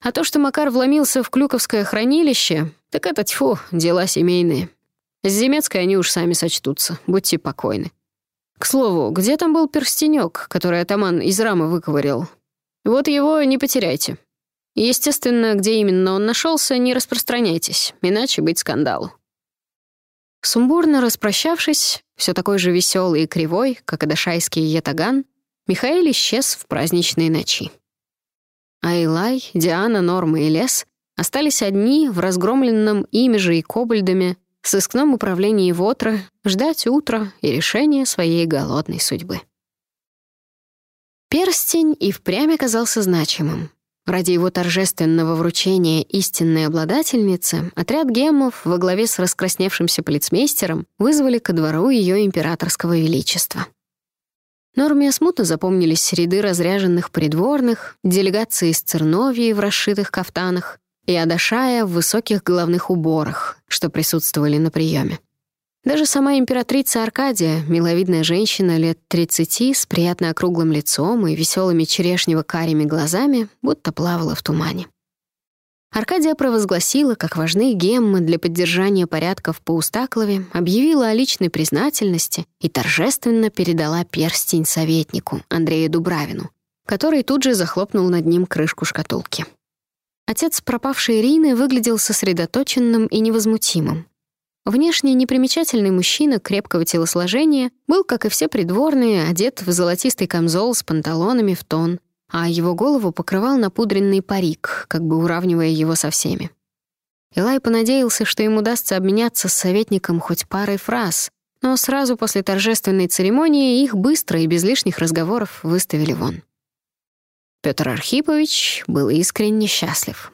А то, что Макар вломился в Клюковское хранилище, так это, тьфу, дела семейные. С Земецкой они уж сами сочтутся, будьте покойны. К слову, где там был перстенек, который атаман из рамы выковырял? Вот его не потеряйте. Естественно, где именно он нашелся, не распространяйтесь, иначе быть скандалу. Сумбурно распрощавшись, все такой же веселый и кривой, как и дашайский ятаган, Михаил исчез в праздничные ночи. А Илай, Диана, Норма и Лес остались одни в разгромленном ими же и кобальдами сыскном управлении Вотра ждать утра и решения своей голодной судьбы. Перстень и впрямь оказался значимым. Ради его торжественного вручения истинной обладательнице отряд геммов во главе с раскрасневшимся полицмейстером вызвали ко двору ее императорского величества. Норме смутно запомнились ряды разряженных придворных, делегации из Церновии в расшитых кафтанах и Адашая в высоких головных уборах, что присутствовали на приеме. Даже сама императрица Аркадия, миловидная женщина лет 30 с приятно округлым лицом и веселыми черешнево-карими глазами, будто плавала в тумане. Аркадия провозгласила, как важны геммы для поддержания порядка в Паустаклове, объявила о личной признательности и торжественно передала перстень советнику, Андрею Дубравину, который тут же захлопнул над ним крышку шкатулки. Отец пропавшей Ирины выглядел сосредоточенным и невозмутимым. Внешне непримечательный мужчина крепкого телосложения был, как и все придворные, одет в золотистый камзол с панталонами в тон, а его голову покрывал напудренный парик, как бы уравнивая его со всеми. Элай понадеялся, что ему удастся обменяться с советником хоть парой фраз, но сразу после торжественной церемонии их быстро и без лишних разговоров выставили вон. Петр Архипович был искренне счастлив.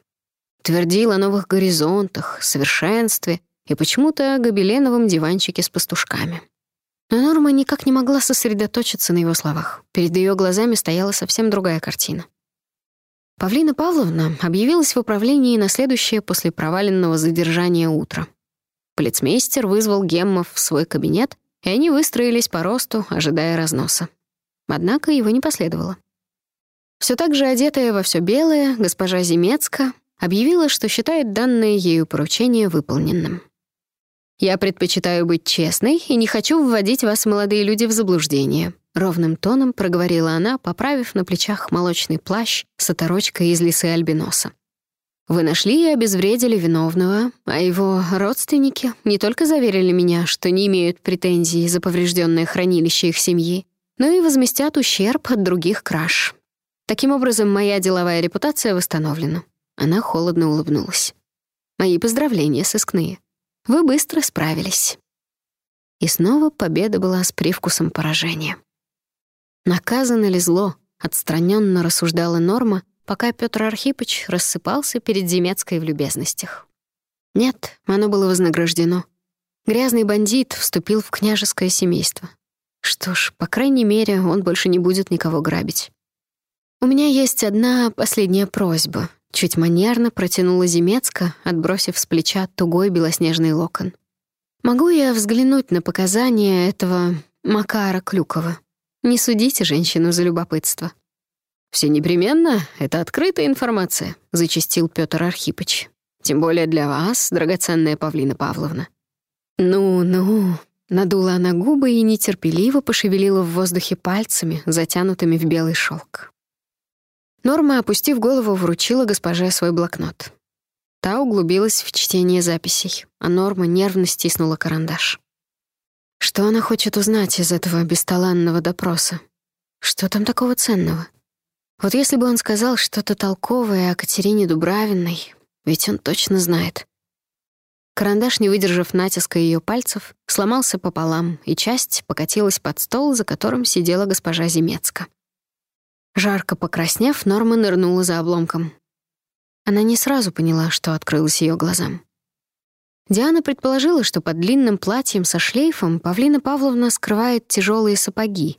Твердил о новых горизонтах, совершенстве и почему-то о гобеленовом диванчике с пастушками. Но Норма никак не могла сосредоточиться на его словах. Перед ее глазами стояла совсем другая картина. Павлина Павловна объявилась в управлении на следующее после проваленного задержания утро. Полицмейстер вызвал Геммов в свой кабинет, и они выстроились по росту, ожидая разноса. Однако его не последовало. Все так же одетая во все белое, госпожа Земецка объявила, что считает данное ею поручение выполненным. «Я предпочитаю быть честной и не хочу вводить вас, молодые люди, в заблуждение», — ровным тоном проговорила она, поправив на плечах молочный плащ с оторочкой из лисы альбиноса. «Вы нашли и обезвредили виновного, а его родственники не только заверили меня, что не имеют претензий за поврежденное хранилище их семьи, но и возместят ущерб от других краж. Таким образом, моя деловая репутация восстановлена». Она холодно улыбнулась. «Мои поздравления, сыскные. Вы быстро справились. И снова победа была с привкусом поражения. Наказано ли зло? Отстраненно рассуждала Норма, пока Петр Архипыч рассыпался перед Земецкой в любезностях. Нет, оно было вознаграждено. Грязный бандит вступил в княжеское семейство. Что ж, по крайней мере, он больше не будет никого грабить. «У меня есть одна последняя просьба», Чуть манерно протянула Земецка, отбросив с плеча тугой белоснежный локон. «Могу я взглянуть на показания этого Макара Клюкова? Не судите женщину за любопытство». «Все непременно, это открытая информация», — зачастил Петр Архипыч. «Тем более для вас, драгоценная Павлина Павловна». «Ну-ну», — надула она губы и нетерпеливо пошевелила в воздухе пальцами, затянутыми в белый шелк. Норма, опустив голову, вручила госпоже свой блокнот. Та углубилась в чтение записей, а Норма нервно стиснула карандаш. Что она хочет узнать из этого бесталанного допроса? Что там такого ценного? Вот если бы он сказал что-то толковое о Катерине Дубравиной, ведь он точно знает. Карандаш, не выдержав натиска ее пальцев, сломался пополам, и часть покатилась под стол, за которым сидела госпожа Земецка. Жарко покраснев, Норма нырнула за обломком. Она не сразу поняла, что открылось ее глазам. Диана предположила, что под длинным платьем со шлейфом Павлина Павловна скрывает тяжелые сапоги.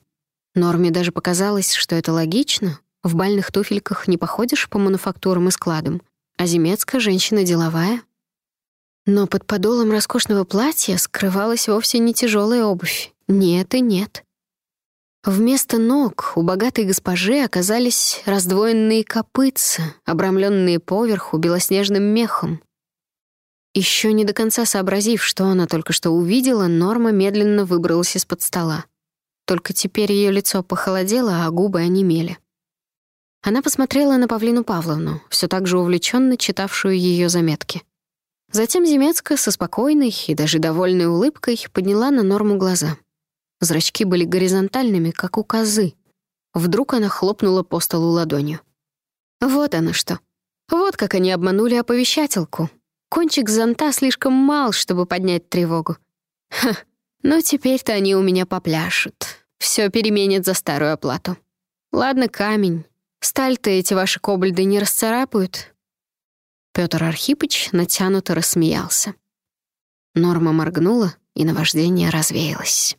Норме даже показалось, что это логично. В бальных туфельках не походишь по мануфактурам и складам, а Земецкая женщина деловая, но под подолом роскошного платья скрывалась вовсе не тяжелая обувь. Нет и нет. Вместо ног у богатой госпожи оказались раздвоенные копытца, обрамленные поверху белоснежным мехом. Еще не до конца сообразив, что она только что увидела, Норма медленно выбралась из-под стола. Только теперь ее лицо похолодело, а губы онемели. Она посмотрела на Павлину Павловну, все так же увлеченно читавшую ее заметки. Затем Земецкая со спокойной и даже довольной улыбкой подняла на Норму глаза. Зрачки были горизонтальными, как у козы. Вдруг она хлопнула по столу ладонью. Вот оно что. Вот как они обманули оповещателку. Кончик зонта слишком мал, чтобы поднять тревогу. Ха, ну теперь-то они у меня попляшут. Все переменят за старую оплату. Ладно, камень. Сталь-то эти ваши кобальды не расцарапают, Петр Архипыч натянуто рассмеялся. Норма моргнула, и наваждение развеялось.